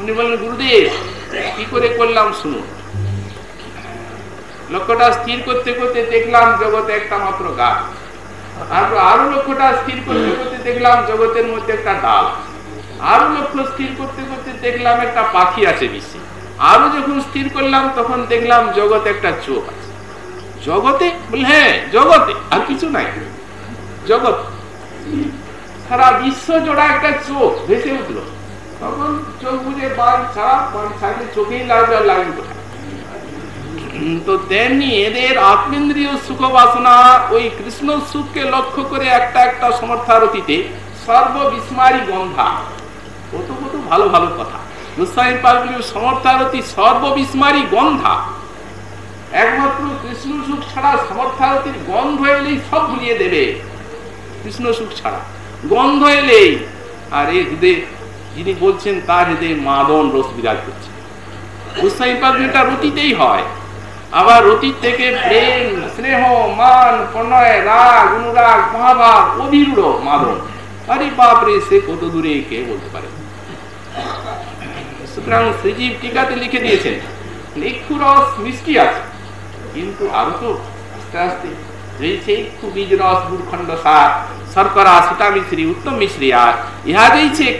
উনি বললেন, গুরুদেব, কি করে করলাম শুনুন। লক্ষ্যটা স্থির করতে করতে দেখলাম জগতে একটা মাত্র গাছ। তারপর আরও লক্ষ্যটা স্থির করতে করতে দেখলাম জগতের মধ্যে একটা ডাল। আরও লক্ষ্য স্থির করতে করতে দেখলাম একটা পাখি আছে বিশ্বে আরও যখন স্থির করলাম, তখন দেখলাম জগতে একটা চোখ আছে। জগতে? হ্যাঁ জগতে, আর কিছু নাই। জগৎ সারা বিশ্ব জোড়া একটা চোখ, ভেসে উঠল। তখন চোখ বুঝে বান ছাড়া বান ছাড়লে চোখেই লাগবে লাগবে তো তেমনি এদের আত্মেন্দ্রীয় সুখ বাসনা ওই কৃষ্ণ সুখকে লক্ষ্য করে একটা একটা সমর্থারতিতে সর্ববিস্মারী গন্ধা। কত কত ভালো ভালো কথা। সমর্থারতি সর্ববিস্মারী গন্ধা। একমাত্র কৃষ্ণ সুখ ছাড়া সমর্থারতির গন্ধ এলেই সব ভুলিয়ে দেবে। কৃষ্ণ সুখ ছাড়া। গন্ধ এলেই আর এই হৃদয়ে যিনি বলছেন, তার হৃদয়ে মাদন রস বিরাজ করছে। পালগুলিটা রতিতেই হয়। আবার অতীত থেকে প্রেম, স্নেহ, মান, প্রণয়, রাগ, অনুরাগ, মহাভাব অভিরূঢ় মাদন। আরে বাপরে সে কত দূরে কে বলতে পারে? সুতরাং শ্রীজীব টিকাতে লিখে দিয়েছেন লিক্ষু রস মিষ্টি আছে। কিন্তু আরও তো আস্তে আস্তে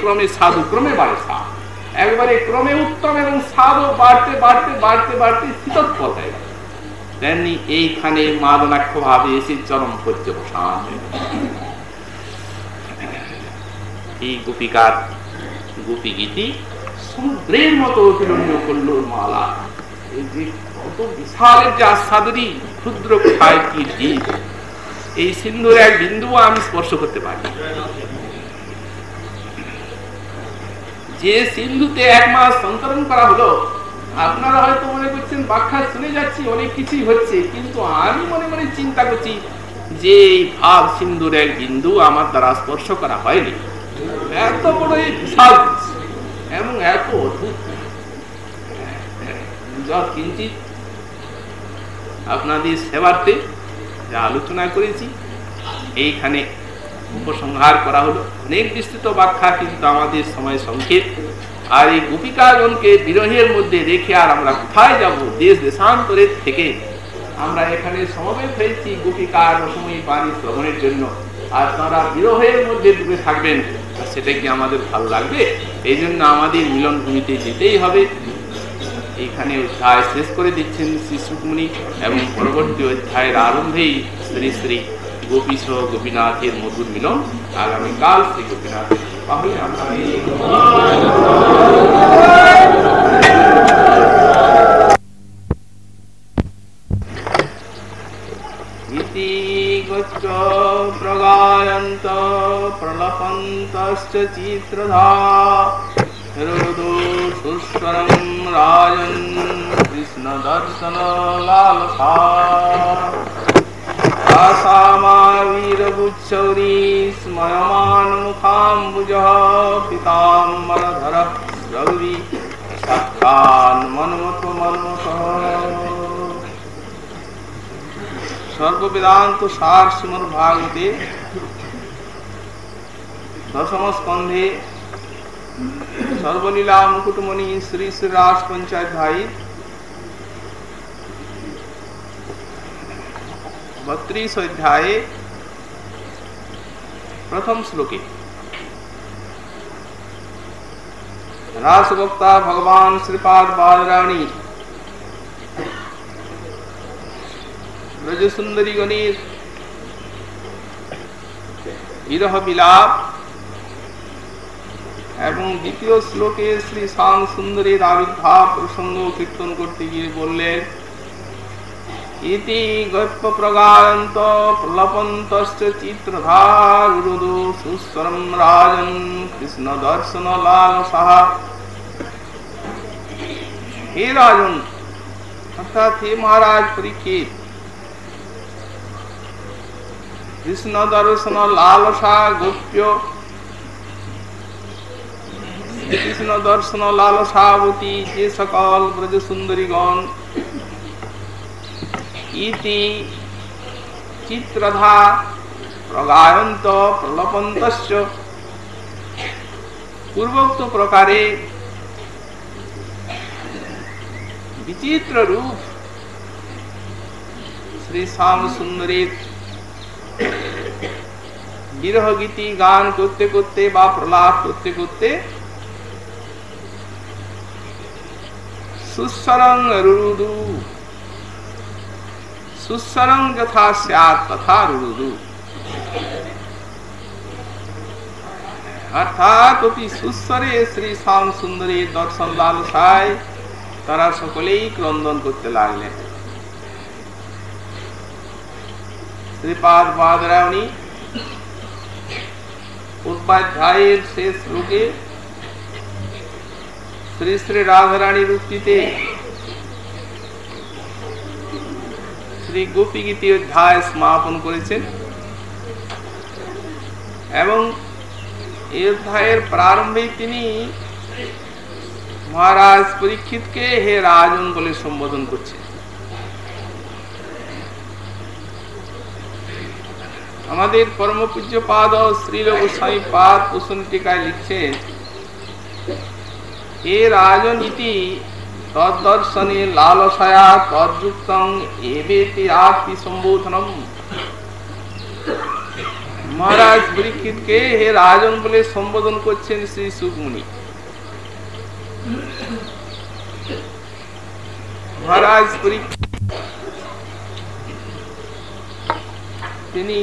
ক্রমে সাধু, ক্রমে বাড়ে একবারে ক্রমে উত্তম এবং স্বাদও বাড়তে বাড়তে বাড়তে বাড়তে এইখানে মাদনাক্ষ ভাবে এসে চরম পর্যবসান এই গোপিকার গোপী গীতি সমুদ্রের মতো অতিরণ্য করল মালা। ক্ষুদ্র কোথায় কি জীব? এই সিন্ধুর এক আমি স্পর্শ করতে পারি যে সিন্ধুতে এক মাস করা হলো, আপনারা হয়তো মনে করছেন ব্যাখ্যা শুনে যাচ্ছি, অনেক কিছুই হচ্ছে। কিন্তু আমি মনে মনে চিন্তা করছি যে এই ভাব সিন্ধুর এক বিন্দু আমার দ্বারা স্পর্শ করা হয়নি। এত বড় এই বিশাল এবং এত অদ্ভুত। যা কিঞ্চিত আপনাদের সেবার্থে যা আলোচনা করেছি, এইখানে উপসংহার করা হলো। অনেক বিস্তৃত ব্যাখ্যা, কিন্তু আমাদের সময় সংক্ষেপ। আর এই গোপিকাগণকে বিরহের মধ্যে রেখে আর আমরা কোথায় যাব? দেশ দেশান্তরের থেকে আমরা এখানে সমবেত হয়েছি গোপিকার রসময়ী পানি শ্রবণের জন্য। আর তারা বিরহের মধ্যে ডুবে থাকবেন সেটা কি আমাদের ভালো লাগবে? এই জন্য আমাদের মিলন ভূমিতে যেতেই হবে। এইখানে অধ্যায় শেষ করে দিচ্ছেন শ্রী সুকমণি এবং পরবর্তী অধ্যায়ের আরম্ভেই শ্রী শ্রী গোপীশ গোপীনাথের মধুর মিলন আগামীকাল শ্রী গোপীনাথ প্রগায়ন্ত প্রলপন্তশ্চ চিত্রধা। হৃদো সুস্বরং রাজন কৃষ্ণ দর্শন লালসা आसामावीरभुच्छौरी स्मयमानमुखाम्बुजः पिताम्बरधरः रवि साक्षान्मन्मथमन्मथः সর্ববেদান্ত সার শ্রীমদ ভাগবতে দশম স্কন্ধে সর্বলীলা মুকুটমণি শ্রী শ্রী রাস পঞ্চাধ্যায়ী বত্রিশ অধ্যায়ে প্রথম শ্লোকে রাসবক্তা ভগবান শ্রীপাদ বাদরাণী ব্রজসুন্দরী গণের বিরহ বিলাপ এবং দ্বিতীয় শ্লোকে শ্রী শ্যাম সুন্দরীর আবির্ভাব প্রসঙ্গ কীর্তন করতে গিয়ে বললেন, ইতি গল্প প্রগায়ন্ত প্রলপন্তশ্চ চিত্রধারুদু সুস্বরম রাজন কৃষ্ণ দর্শন লাল সাহা হে রাজন, অর্থাৎ হে মহারাজ পরীক্ষিত কৃষ্ণ দর্শন লালসা গোপ্য কৃষ্ণ দর্শন লালসাবতী যে সকল ব্রজ সুন্দরীগণ ইতি চিত্রধা প্রগায়ন্ত প্রলপন্তশ্চ পূর্বোক্ত প্রকারে বিচিত্র রূপ শ্রী শ্যাম সুন্দরীর বিরহ গীতি গান করতে করতে বা প্রলাপ করতে করতে সুস্বরং রুরুদু সুস্বরং যথা স্যাৎ তথা রুরুদু অর্থাৎ অতি সুস্বরে শ্রী শ্যাম সুন্দরী দর্শন লাল সায় তারা সকলেই ক্রন্দন করতে লাগলেন শ্রীপাদ বাদরায়ণী উপাধ্যায়ের শেষ শ্লোকে শ্রী শ্রী রাধারানীর উক্তিতে শ্রী গোপী গীতি অধ্যায় সমাপন করেছেন। এবং এই অধ্যায়ের প্রারম্ভে তিনি মহারাজ পরীক্ষিতকে হে রাজন বলে সম্বোধন করছেন। আমাদের পরম পূজ্য পাদ শ্রীল গোস্বামী পাদ পোষণ টিকায় লিখছেন হে রাজন ইতি তদ্দর্শনে লালসায়া তদ্যুক্তং এবেতে আত্মি সম্বোধনম। মহারাজ পরীক্ষিতকে হে রাজন বলে সম্বোধন করছেন শ্রী সুকমুনি। মহারাজ পরীক্ষিত তিনি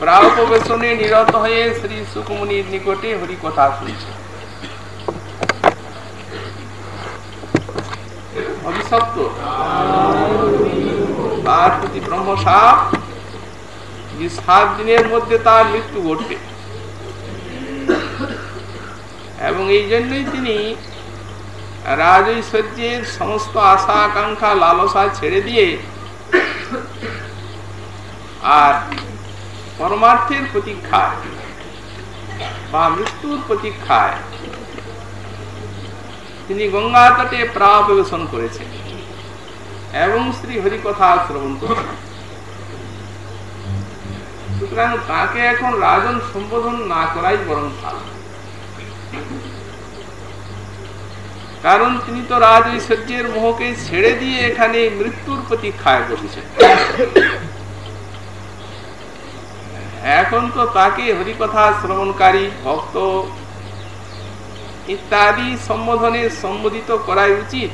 প্রাপবেশনে নিরত হয়ে শ্রী সুকমুনির নিকটে হরিকথা শুনছেন অভিশপ্ত। তার প্রতি যে সাত দিনের মধ্যে তার মৃত্যু ঘটবে। এবং এই জন্যই তিনি রাজৈশ্বর্যের সমস্ত আশা, আকাঙ্ক্ষা, লালসা ছেড়ে দিয়ে আর পরমার্থের প্রতীক্ষায় বা মৃত্যুর প্রতীক্ষায় তিনি গঙ্গা তটে প্রাবেশন করেছেন এবং শ্রী হরিকথা শ্রবণ করেছেন। সুতরাং তাকে এখন রাজন সম্বোধন না করাই বরং ভালো। কারণ তিনি তো রাজ ঐশ্বর্যের মোহকে ছেড়ে দিয়ে এখানে মৃত্যুর প্রতীক্ষায় বসেছেন। এখন তো তাকে হরিকথা শ্রবণকারী, ভক্ত ইত্যাদি সম্বোধনে সম্বোধিত করাই উচিত।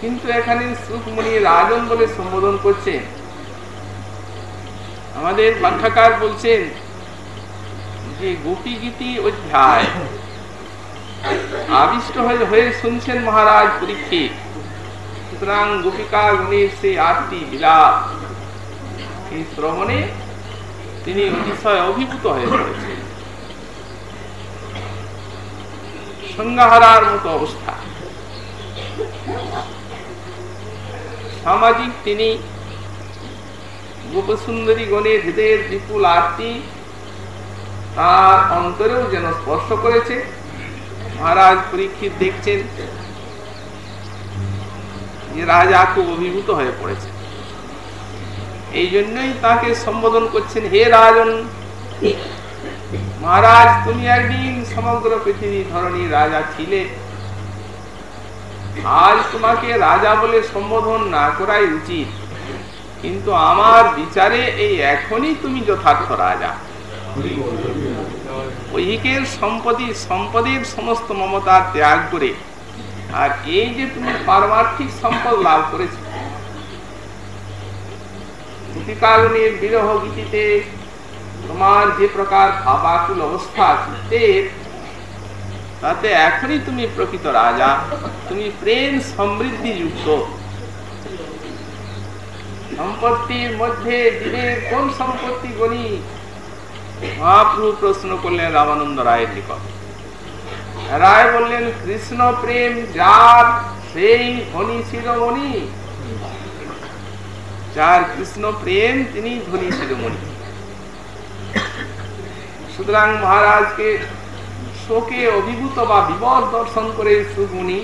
কিন্তু এখানে সুখমণি রাজন বলে সম্বোধন করছেন। আমাদের ব্যাখ্যাকার বলছেন যে, গোপী গীতি অধ্যায়। আবিষ্ট হয়ে শুনছেন মহারাজ পরীক্ষিত। সুতরাং গোপিকা গণের সেই আটটি বিলাপ। এই শ্রবণে তিনি অতিশয় অভিভূত হয়ে পড়েছেন। সংজ্ঞাহারার মতো অবস্থা। সামাজিক তিনি গোপসুন্দরী গণের হৃদয়ের বিপুল আরতি তার অন্তরেও যেন স্পর্শ করেছে। মহারাজ পরীক্ষিত দেখছেন যে রাজা খুব অভিভূত হয়ে পড়েছে এই জন্যই তাকে সম্বোধন করছেন, হে রাজন, মহারাজ, তুমি একদিন সমগ্র পৃথিবী ধরনী রাজা ছিলে। আজ তোমাকে রাজা বলে সম্বোধন না করাই উচিত। কিন্তু আমার বিচারে এই এখনই তুমি যথার্থ রাজা। ঐহিকের সম্পত্তি, সম্পদের সমস্ত মমতা ত্যাগ করে, আর এই যে তুমি পারমার্থিক সম্পদ লাভ করেছ প্রতিকারণের বিরহ গীতিতে তোমার যে প্রকার ভাবাকুল অবস্থা চিত্তের তাতে এখনই তুমি প্রকৃত রাজা, তুমি প্রেম সম্পত্তির মধ্যে জীবের কোন সম্পত্তি গণি? মহাপ্রভু প্রশ্ন করলেন রামানন্দ রায়ের নিকট। রায় বললেন, কৃষ্ণ প্রেম যার, সেই ধনী শিরোমণি যার কৃষ্ণ প্রেম তিনি ধনী শিরোমণি সুতরাং মহারাজকে শোকে অভিভূত বা বিপদ দর্শন করে সুগুনি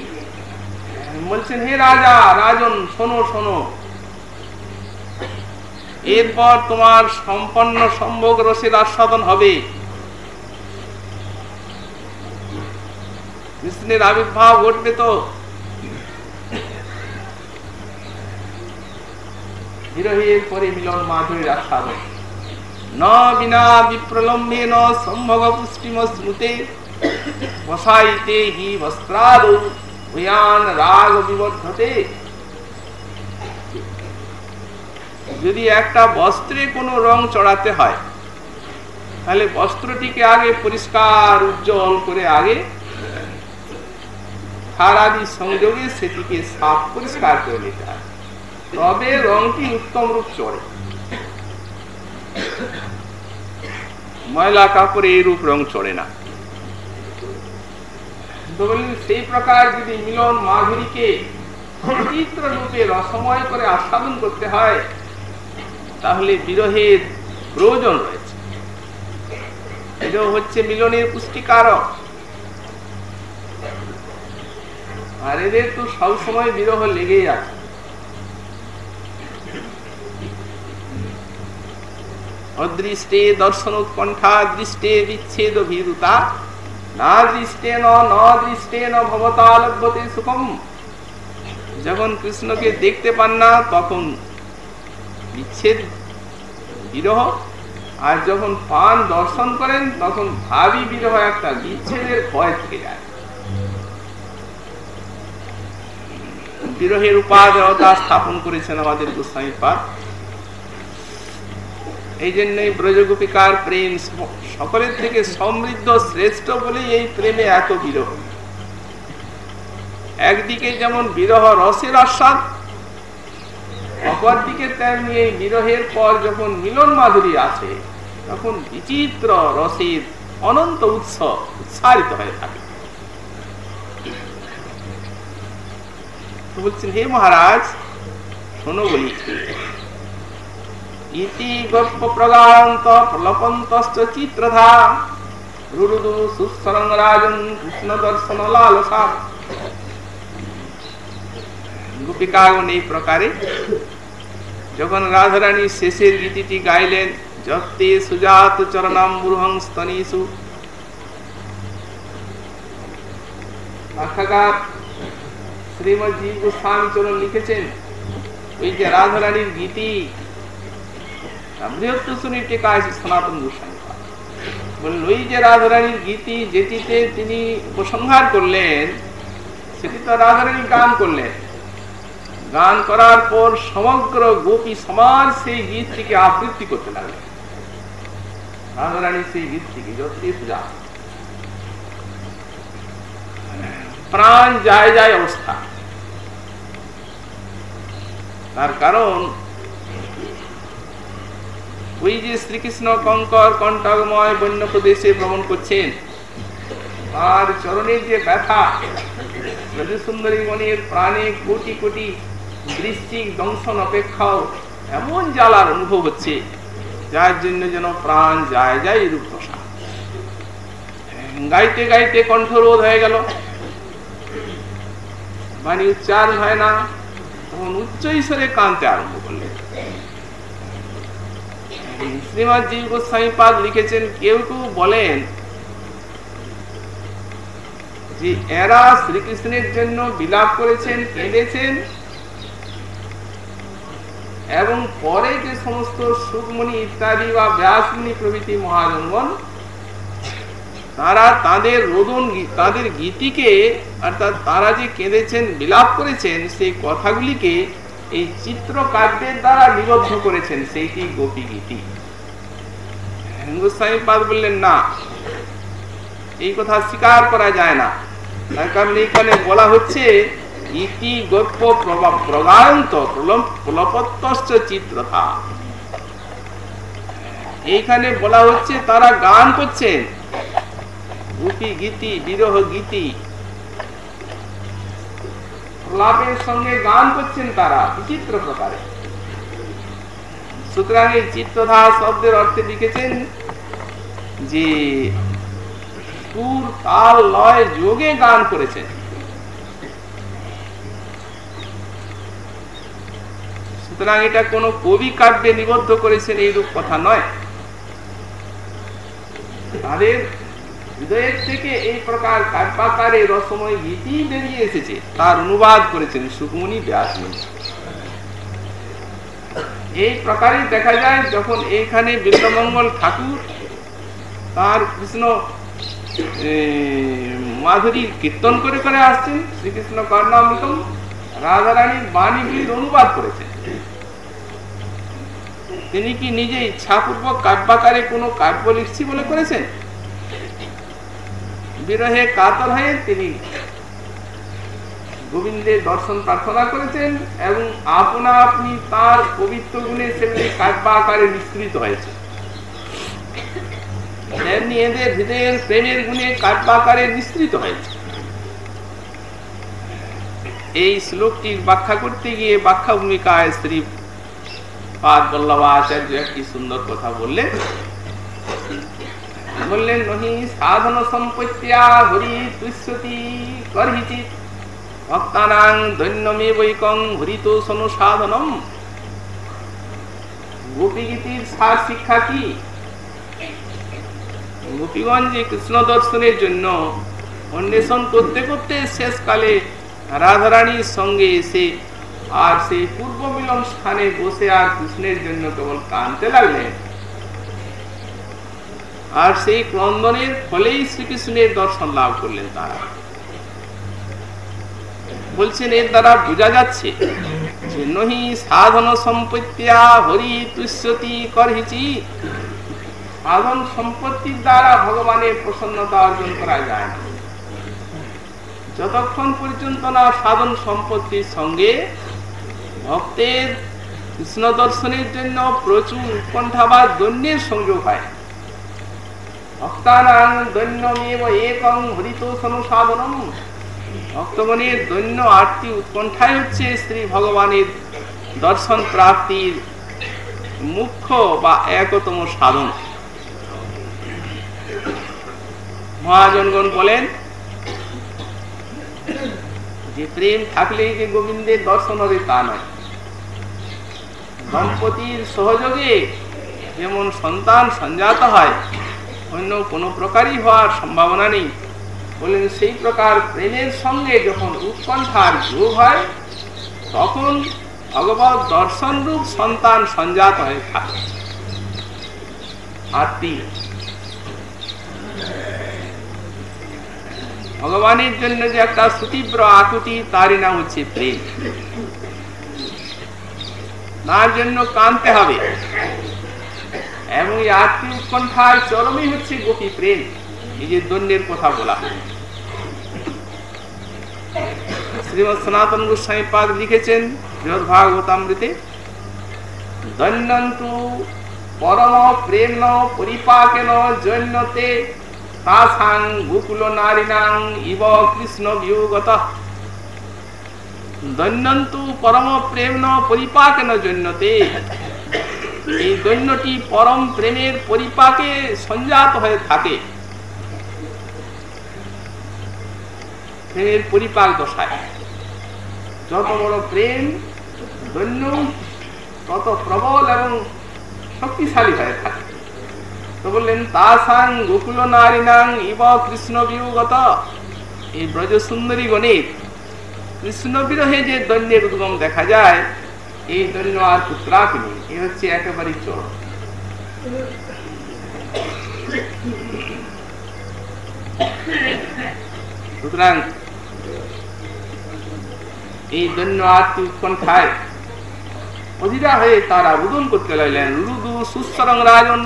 বলছেন, হে রাজা, রাজন, শোনো শোনো। এরপর তোমার সম্পন্ন সম্ভোগ রসের আস্বাদন হবে। কৃষ্ণের আবির্ভাব ঘটবে তো। বিরহের পরে মিলন মাধুরীর আস্বাদন ন বিনা বিপ্রলম্বে ন সম্ভব পুষ্টিম স্মৃতে বসাইতে হি ভূয়ান রাগ বিবর্ধতে। যদি একটা বস্ত্রে কোনো রং চড়াতে হয়, তাহলে বস্ত্রটিকে আগে পরিষ্কার, উজ্জ্বল করে আগে সারাদি সংযোগে সেটিকে সাফ পরিষ্কার করে নিতে হয়। তবে রংটি উত্তম রূপ চড়ে। ময়লা কাপড়ে এই রূপ রং চড়ে না। সেই প্রকার যদি মিলন মাধুরীকে বিচিত্র রূপে রসময় করে আস্বাদন করতে হয়, তাহলে বিরহের প্রয়োজন রয়েছে। এটাও হচ্ছে মিলনের পুষ্টিকারক। আর এদের তো সবসময় বিরহ লেগেই আছে। অদৃষ্টে দর্শন উৎকণ্ঠা দৃষ্টে বিচ্ছেদ ভীরুতা, না দৃষ্টেন ন দৃষ্টেন ভবতা লভ্যতে সুখম। যখন কৃষ্ণকে দেখতে পান না, তখন বিচ্ছেদ বিরহ। আর যখন পান দর্শন করেন, তখন ভাবি বিরহ একটা বিচ্ছেদের ভয় থেকে যায়। বিরহের উপাদেয়তা স্থাপন করেছেন আমাদের গোস্বামী পাঠ এই জন্যই ব্রজগোপিকার প্রেম সকলের থেকে সমৃদ্ধ, শ্রেষ্ঠ বলেই এই প্রেমে এত বিরহ। একদিকে যেমন বিরহ রসের আস্বাদ, অপরদিকে তেমনি এই বিরহের পর যখন মিলন মাধুরী আছে তখন বিচিত্র রসের অনন্ত উৎসব উৎসারিত হয়ে থাকে। বলছেন, হে মহারাজ, শোনো বলি। যখন রাধারানী শেষের গীতিটি গাইলেন, যত্তে সুজাত চরণাম বুরহং স্তনীসু ব্যাখ্যাকার শ্রীমদী গোস্বামী চরণ লিখেছেন, ওই যে রাধারানীর গীতি বৃহত্ত শুনি টেকা আছে তিনি উপসংহার করলেন সেটি তো গান করলেন গান করার পর সমগ্র গোপী সমাজ সেই গীতটিকে আবৃত্তি করতে লাগলেন রাধারানী সেই গীতটিকে পূজা প্রাণ যায় যায় অবস্থা। তার কারণ ওই যে শ্রীকৃষ্ণ কঙ্কর কণ্ঠময় বন্য প্রদেশে ভ্রমণ করছেন। আর চরণের যে ব্যথা সুন্দরী মনের প্রাণে কোটি কোটি বৃশ্চিক দংশন অপেক্ষাও এমন জ্বালার অনুভব হচ্ছে, যার জন্য যেন প্রাণ যায় যায় রূপ দশা গাইতে গাইতে কণ্ঠরোধ হয়ে গেল। বাণী উচ্চারণ হয় না, তখন উচ্চ ঈশ্বরে কানতে আরম্ভ করলেন। শ্রীমদ জীব গোস্বামী পাদ লিখেছেন, কেউ কেউ বলেন যে এরা শ্রীকৃষ্ণের জন্য বিলাপ করেছেন, কেঁদেছেন, এবং পরে যে সমস্ত সুকমণি ইত্যাদি বা ব্যাসমণি প্রভৃতি মহাজনগণ তারা তাদের রোদন তাদের গীতিকে, অর্থাৎ তারা যে কেঁদেছেন, বিলাপ করেছেন, সেই কথাগুলিকে এই চিত্র কাব্যের দ্বারা নিবদ্ধ করেছেন সেইটি গোপী গীতি বললেন, না, এই কথা স্বীকার করা যায় না। তার কারণ এইখানে বলা হচ্ছে, ইতি গল্প প্রগান্ত প্রলপত্তশ্চ চিত্রথা এইখানে বলা হচ্ছে, তারা গান করছেন। গীতি বিরহ গীতি প্রলাপের সঙ্গে গান করছেন তারা, বিচিত্র প্রকারে। সুতরাং এই চিত্তধা শব্দের অর্থে লিখেছেন যে সুর তাল লয় যোগে গান করেছেন। সুতরাং এটা কোন কবি কাব্যে নিবদ্ধ করেছেন, এইরূপ কথা নয়। তাদের হৃদয়ের থেকে এই প্রকার কাব্যাকারে রসময় গীতি বেরিয়ে এসেছে। তার অনুবাদ করেছেন সুকমণি ব্যাসমণি এই প্রকারে দেখা যায়, যখন এইখানে বিদ্যমঙ্গল ঠাকুর তার কৃষ্ণ মাধুরী কীর্তন করে করে আসছেন, শ্রীকৃষ্ণ কর্ণামৃতম রাধারানীর বাণীগুলির অনুবাদ করেছেন। তিনি কি নিজে ইচ্ছাপূর্বক কাব্যাকারে কোনো কাব্য লিখছি বলে করেছেন? বিরহে কাতর হয়ে তিনি গোবিন্দের দর্শন প্রার্থনা করেছেন এবং আপনা আপনি তার পবিত্র গুণে সেগুলি কাব্য আকারে বিস্তৃত হয়েছে। তেমনি এদের হৃদয়ের প্রেমের গুণে হয়েছে। এই শ্লোকটির ব্যাখ্যা করতে গিয়ে ব্যাখ্যা ভূমিকায় শ্রী একটি সুন্দর কথা বললেন। বললেন, নহি, সাধন সম্পত্তিয়া হরি তুষ্যতি করহিচিত ভক্তানাং দৈন্যমে বৈকং হরিত সনু সাধনম। গোপী গীতির সার শিক্ষা কি? গোপীগঞ্জে কৃষ্ণ দর্শনের জন্য অন্বেষণ করতে করতে শেষকালে রাধারানীর সঙ্গে এসে আর সেই পূর্ব মিলন স্থানে বসে আর কৃষ্ণের জন্য কেবল কানতে লাগলেন। আর সেই ক্রন্দনের ফলেই শ্রীকৃষ্ণের দর্শন লাভ করলেন তারা। বলছেন, এর দ্বারা বোঝা যাচ্ছে সাধন সম্পত্তির দ্বারা ভগবানের প্রসন্নতা অর্জন করা যায় না। যতক্ষণ পর্যন্ত না সাধন সম্পত্তির সঙ্গে ভক্তের কৃষ্ণ দর্শনের জন্য প্রচুর উৎকণ্ঠা বা দৈন্যের সংযোগ হয় হচ্ছে শ্রী ভগবানের দর্শন প্রাপ্তির মুখ্য বা একতম সাধন। মহাজনগণ বলেন, যে প্রেম থাকলেই যে গোবিন্দের দর্শন হবে তা নয়। দম্পতির সহযোগে যেমন সন্তান সঞ্জাত হয় অন্য কোনো প্রকারই হওয়ার সম্ভাবনা নেই। বলেন, সেই প্রকার প্রেমের সঙ্গে যখন উৎকণ্ঠার যোগ হয়, তখন ভগবত দর্শন রূপ সন্তান সঞ্জাত হয়ে থাকে। আর তিন ভগবানের জন্য যে একটা সুতীব্র আকুতি, তারই নাম হচ্ছে প্রেম। তার জন্য কানতে হবে। এবং এই আত্মী উৎকণ্ঠার চরমই হচ্ছে গোপী প্রেম। এই যে দন্যের কথা বলা শ্রীমৎ সনাতন গোস্বামী পাদ লিখেছেন বৃহৎ ভাগবতামৃতে দৈন্যন্তু পরম প্রেম পরিপাকেন জৈন্যতে তাসাং গোকুল নারীনাং ইব কৃষ্ণ বিয়োগত। দৈন্যন্তু পরম প্রেম পরিপাকেন জৈন্যতে এই দৈন্যটি পরম প্রেমের পরিপাকে সঞ্জাত হয়ে থাকে। প্রেমের পরিপাক দশায়। যত বড় প্রেম, দৈন্য, তত প্রবল এবং শক্তিশালী হয়ে থাকে। তো বললেন, তাসাং গোকুল নারীনাং ইব কৃষ্ণ বিয়োগত এই ব্রজ সুন্দরী গণিত কৃষ্ণ বিরহে যে দৈন্যের উদ্গম দেখা যায় এই দৈন্য আর পুত্রাক নেই। এ হচ্ছে একেবারে চোর সুতরাং এই দৈন্য আত্মি উৎকণ্ঠায় অধীরা হয়ে তারা রোদন করতে লাগলেন। রুদু সুস্তরং রাজন।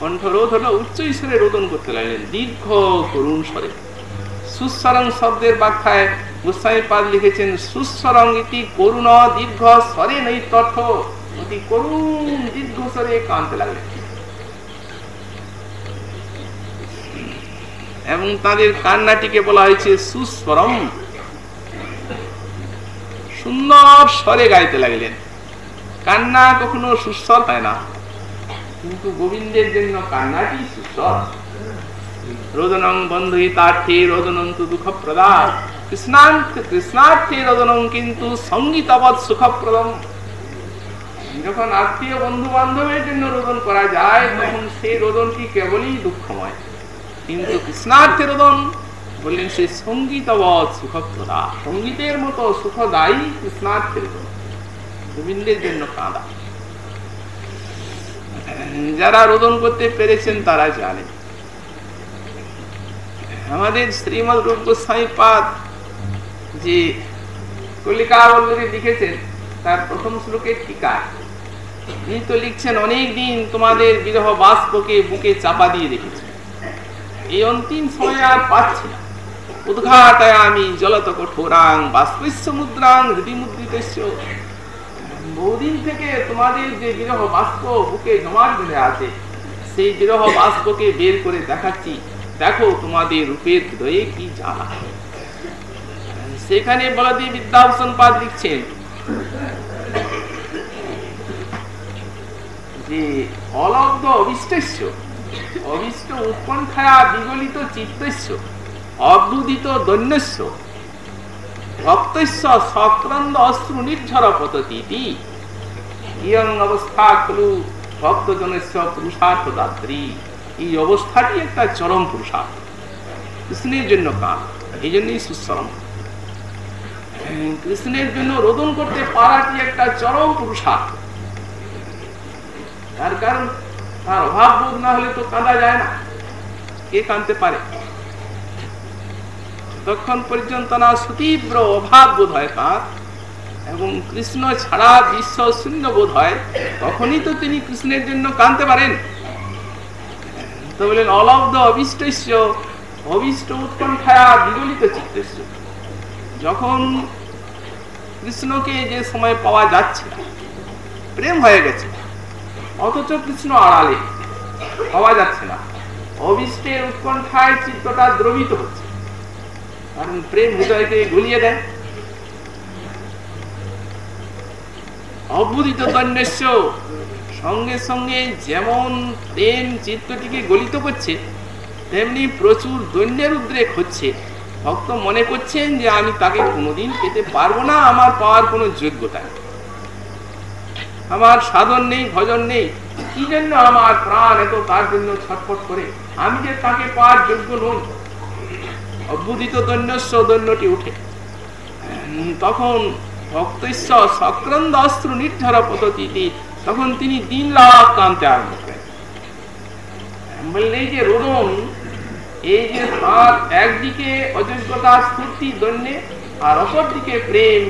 কণ্ঠরোধ হলো উচ্চ ঈশ্বরে রোদন করতে লাগলেন। দীর্ঘ করুণ স্বরে। সুস্বরং শব্দের ব্যাখ্যায় লিখেছেন, সুস্বরং ইতি করুণ দীর্ঘ স্বরে তথ্য। অতি করুণ দীর্ঘ স্বরে লাগলেন। এবং তাদের কান্নাটিকে বলা হয়েছে সুস্বরম সুন্দর স্বরে গাইতে লাগলেন। কান্না কখনো সুস্বর হয় না। কিন্তু গোবিন্দের জন্য কান্নাটি সুস্বর। রোদনং বন্ধুহিতার্থে রোদনং তু দুঃখ প্রদান কৃষ্ণান্ত কৃষ্ণার্থে কিন্তু যখন আত্মীয় জন্য রোদন করা যায়, তখন সেই রোদনটি কেবলই দুঃখময়। কিন্তু কৃষ্ণার্থে বললেন, সে সঙ্গীতবৎ সুখপ্রদা। সঙ্গীতের মতো সুখদায়ী কৃষ্ণার্থের রোদন। গোবিন্দের জন্য কাঁদা। যারা রোদন করতে পেরেছেন, তারা জানেন আমাদের শ্রীমদ রূপ গোস্বামী পাদ যে লিখেছেন, তার প্রথম শ্লোকের টিকায় তিনি তো লিখছেন অনেক দিন তোমাদের বিরহ বুকে চাপা দিয়ে এই অন্তিম সময় আর পাচ্ছি না। উদ্ঘাটায় আমি জলত কঠোরাং বাষ্পস্য মুদ্রাং হৃদি মুদ্রিত বহুদিন থেকে তোমাদের যে বিরহ বাষ্প বুকে জমাট বেঁধে আছে, সেই বিরহ বাষ্পকে বের করে দেখাচ্ছি। দেখো তোমাদের রূপের হৃদয়ে কি জ্বালা। সেখানে বলদি বিদ্যাভূষণ পাদ লিখছেন। যে অলব্ধ অবিষ্টেশ্য, অবিষ্ট উৎকণ্ঠায়া বিগলিত চিত্তস্য অবরুদিত দৈন্যস্য অশ্রু অবস্থা এই অবস্থাটি একটা চরম পুরুষার্থ। কৃষ্ণের জন্য কান এই জন্যই সুশ্রম কৃষ্ণের জন্য রোদন করতে পারা কি একটা চরম পুরুষার্থ? তার কারণ তার অভাব বোধ না হলে তো কাঁদা যায় না। কে কাঁদতে পারে? তখন পর্যন্ত না সুতীব্র অভাব বোধ হয় কাঁদ এবং কৃষ্ণ ছাড়া বিশ্ব শূন্য বোধ হয়, তখনই তো তিনি কৃষ্ণের জন্য কাঁদতে পারেন। তো বলেন, অলব্ধ অবিষ্টস্য, অবিষ্ট উৎকণ্ঠায়া বিগলিত চিত্তস্য যখন কৃষ্ণকে যে সময় পাওয়া যাচ্ছে প্রেম হয়ে গেছে। অথচ কৃষ্ণ আড়ালে, পাওয়া যাচ্ছে না। অবিষ্টের উৎকণ্ঠায় চিত্তটা দ্রবিত হচ্ছে। কারণ প্রেম হৃদয়কে গুলিয়ে দেয়। অবুদিত তন্যস্য সঙ্গে সঙ্গে যেমন প্রেম চিত্তটিকে গলিত করছে, তেমনি প্রচুর দৈন্যের উদ্রেক হচ্ছে। ভক্ত মনে করছেন যে আমি তাকে কোনোদিন পেতে পারব না, আমার পাওয়ার কোনো যোগ্যতা নেই। আমার সাধন নেই, ভজন নেই। কি জন্য আমার প্রাণ এত তার জন্য ছটফট করে? আমি যে তাকে পাওয়ার যোগ্য নই। অভ্যুদিত দৈন্যস্য দৈন্যটি উঠে। তখন ভক্তস্য সক্রন্দ অস্ত্র নির্ঝর পদ্ধতিতে তখন তিনি দিন লাভ কানতে আরম্ভ করেন। বললেন, এই যে রোদন এই যে তার একদিকে অযোগ্যতা স্ফূর্তি দৈন্যে আর অপরদিকে প্রেম,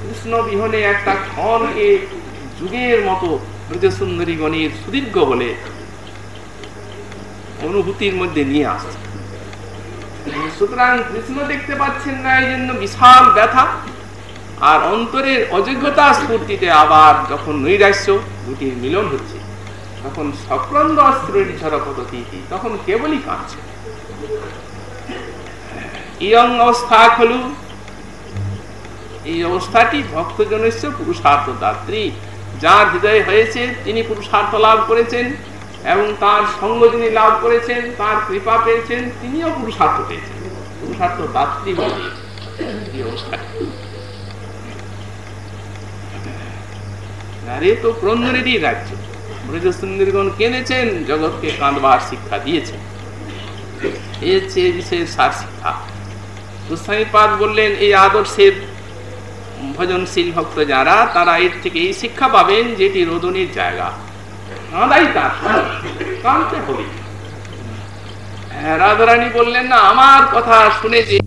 কৃষ্ণ বিহনে একটা ক্ষণকে যুগের মতো ব্রজ সুন্দরী গণের সুদীর্ঘ বলে অনুভূতির মধ্যে নিয়ে আসছে। সুতরাং কৃষ্ণ দেখতে পাচ্ছেন না এই জন্য বিশাল ব্যথা, আর অন্তরের অযোগ্যতা স্ফূর্তিতে আবার যখন নৈরাশ্য দুটির মিলন হচ্ছে, তখন সক্রন্দ অস্ত্রের পদ্ধতি তখন কেবলই কাঁদছে। ইয়ং অবস্থা খলু। এই অবস্থাটি ভক্তজনস্য পুরুষার্থ দাত্রী। যার হৃদয় হয়েছে, তিনি পুরুষার্থ লাভ করেছেন এবং তার সঙ্গ যিনি লাভ করেছেন, তার কৃপা পেয়েছেন, তিনিও পুরুষার্থ পেয়েছেন। পুরুষার্থ দাত্রী বলে তো ক্রন্দনেরই রাজ্য। জগৎকে কাঁদবার শিক্ষা দিয়েছেন। বললেন, এই আদর্শের ভজনশীল ভক্ত যারা, তারা এর থেকে এই শিক্ষা পাবেন যেটি রোদনের জায়গা। কাঁদাই হবে। রাধারানী বললেন, না, আমার কথা শুনে যে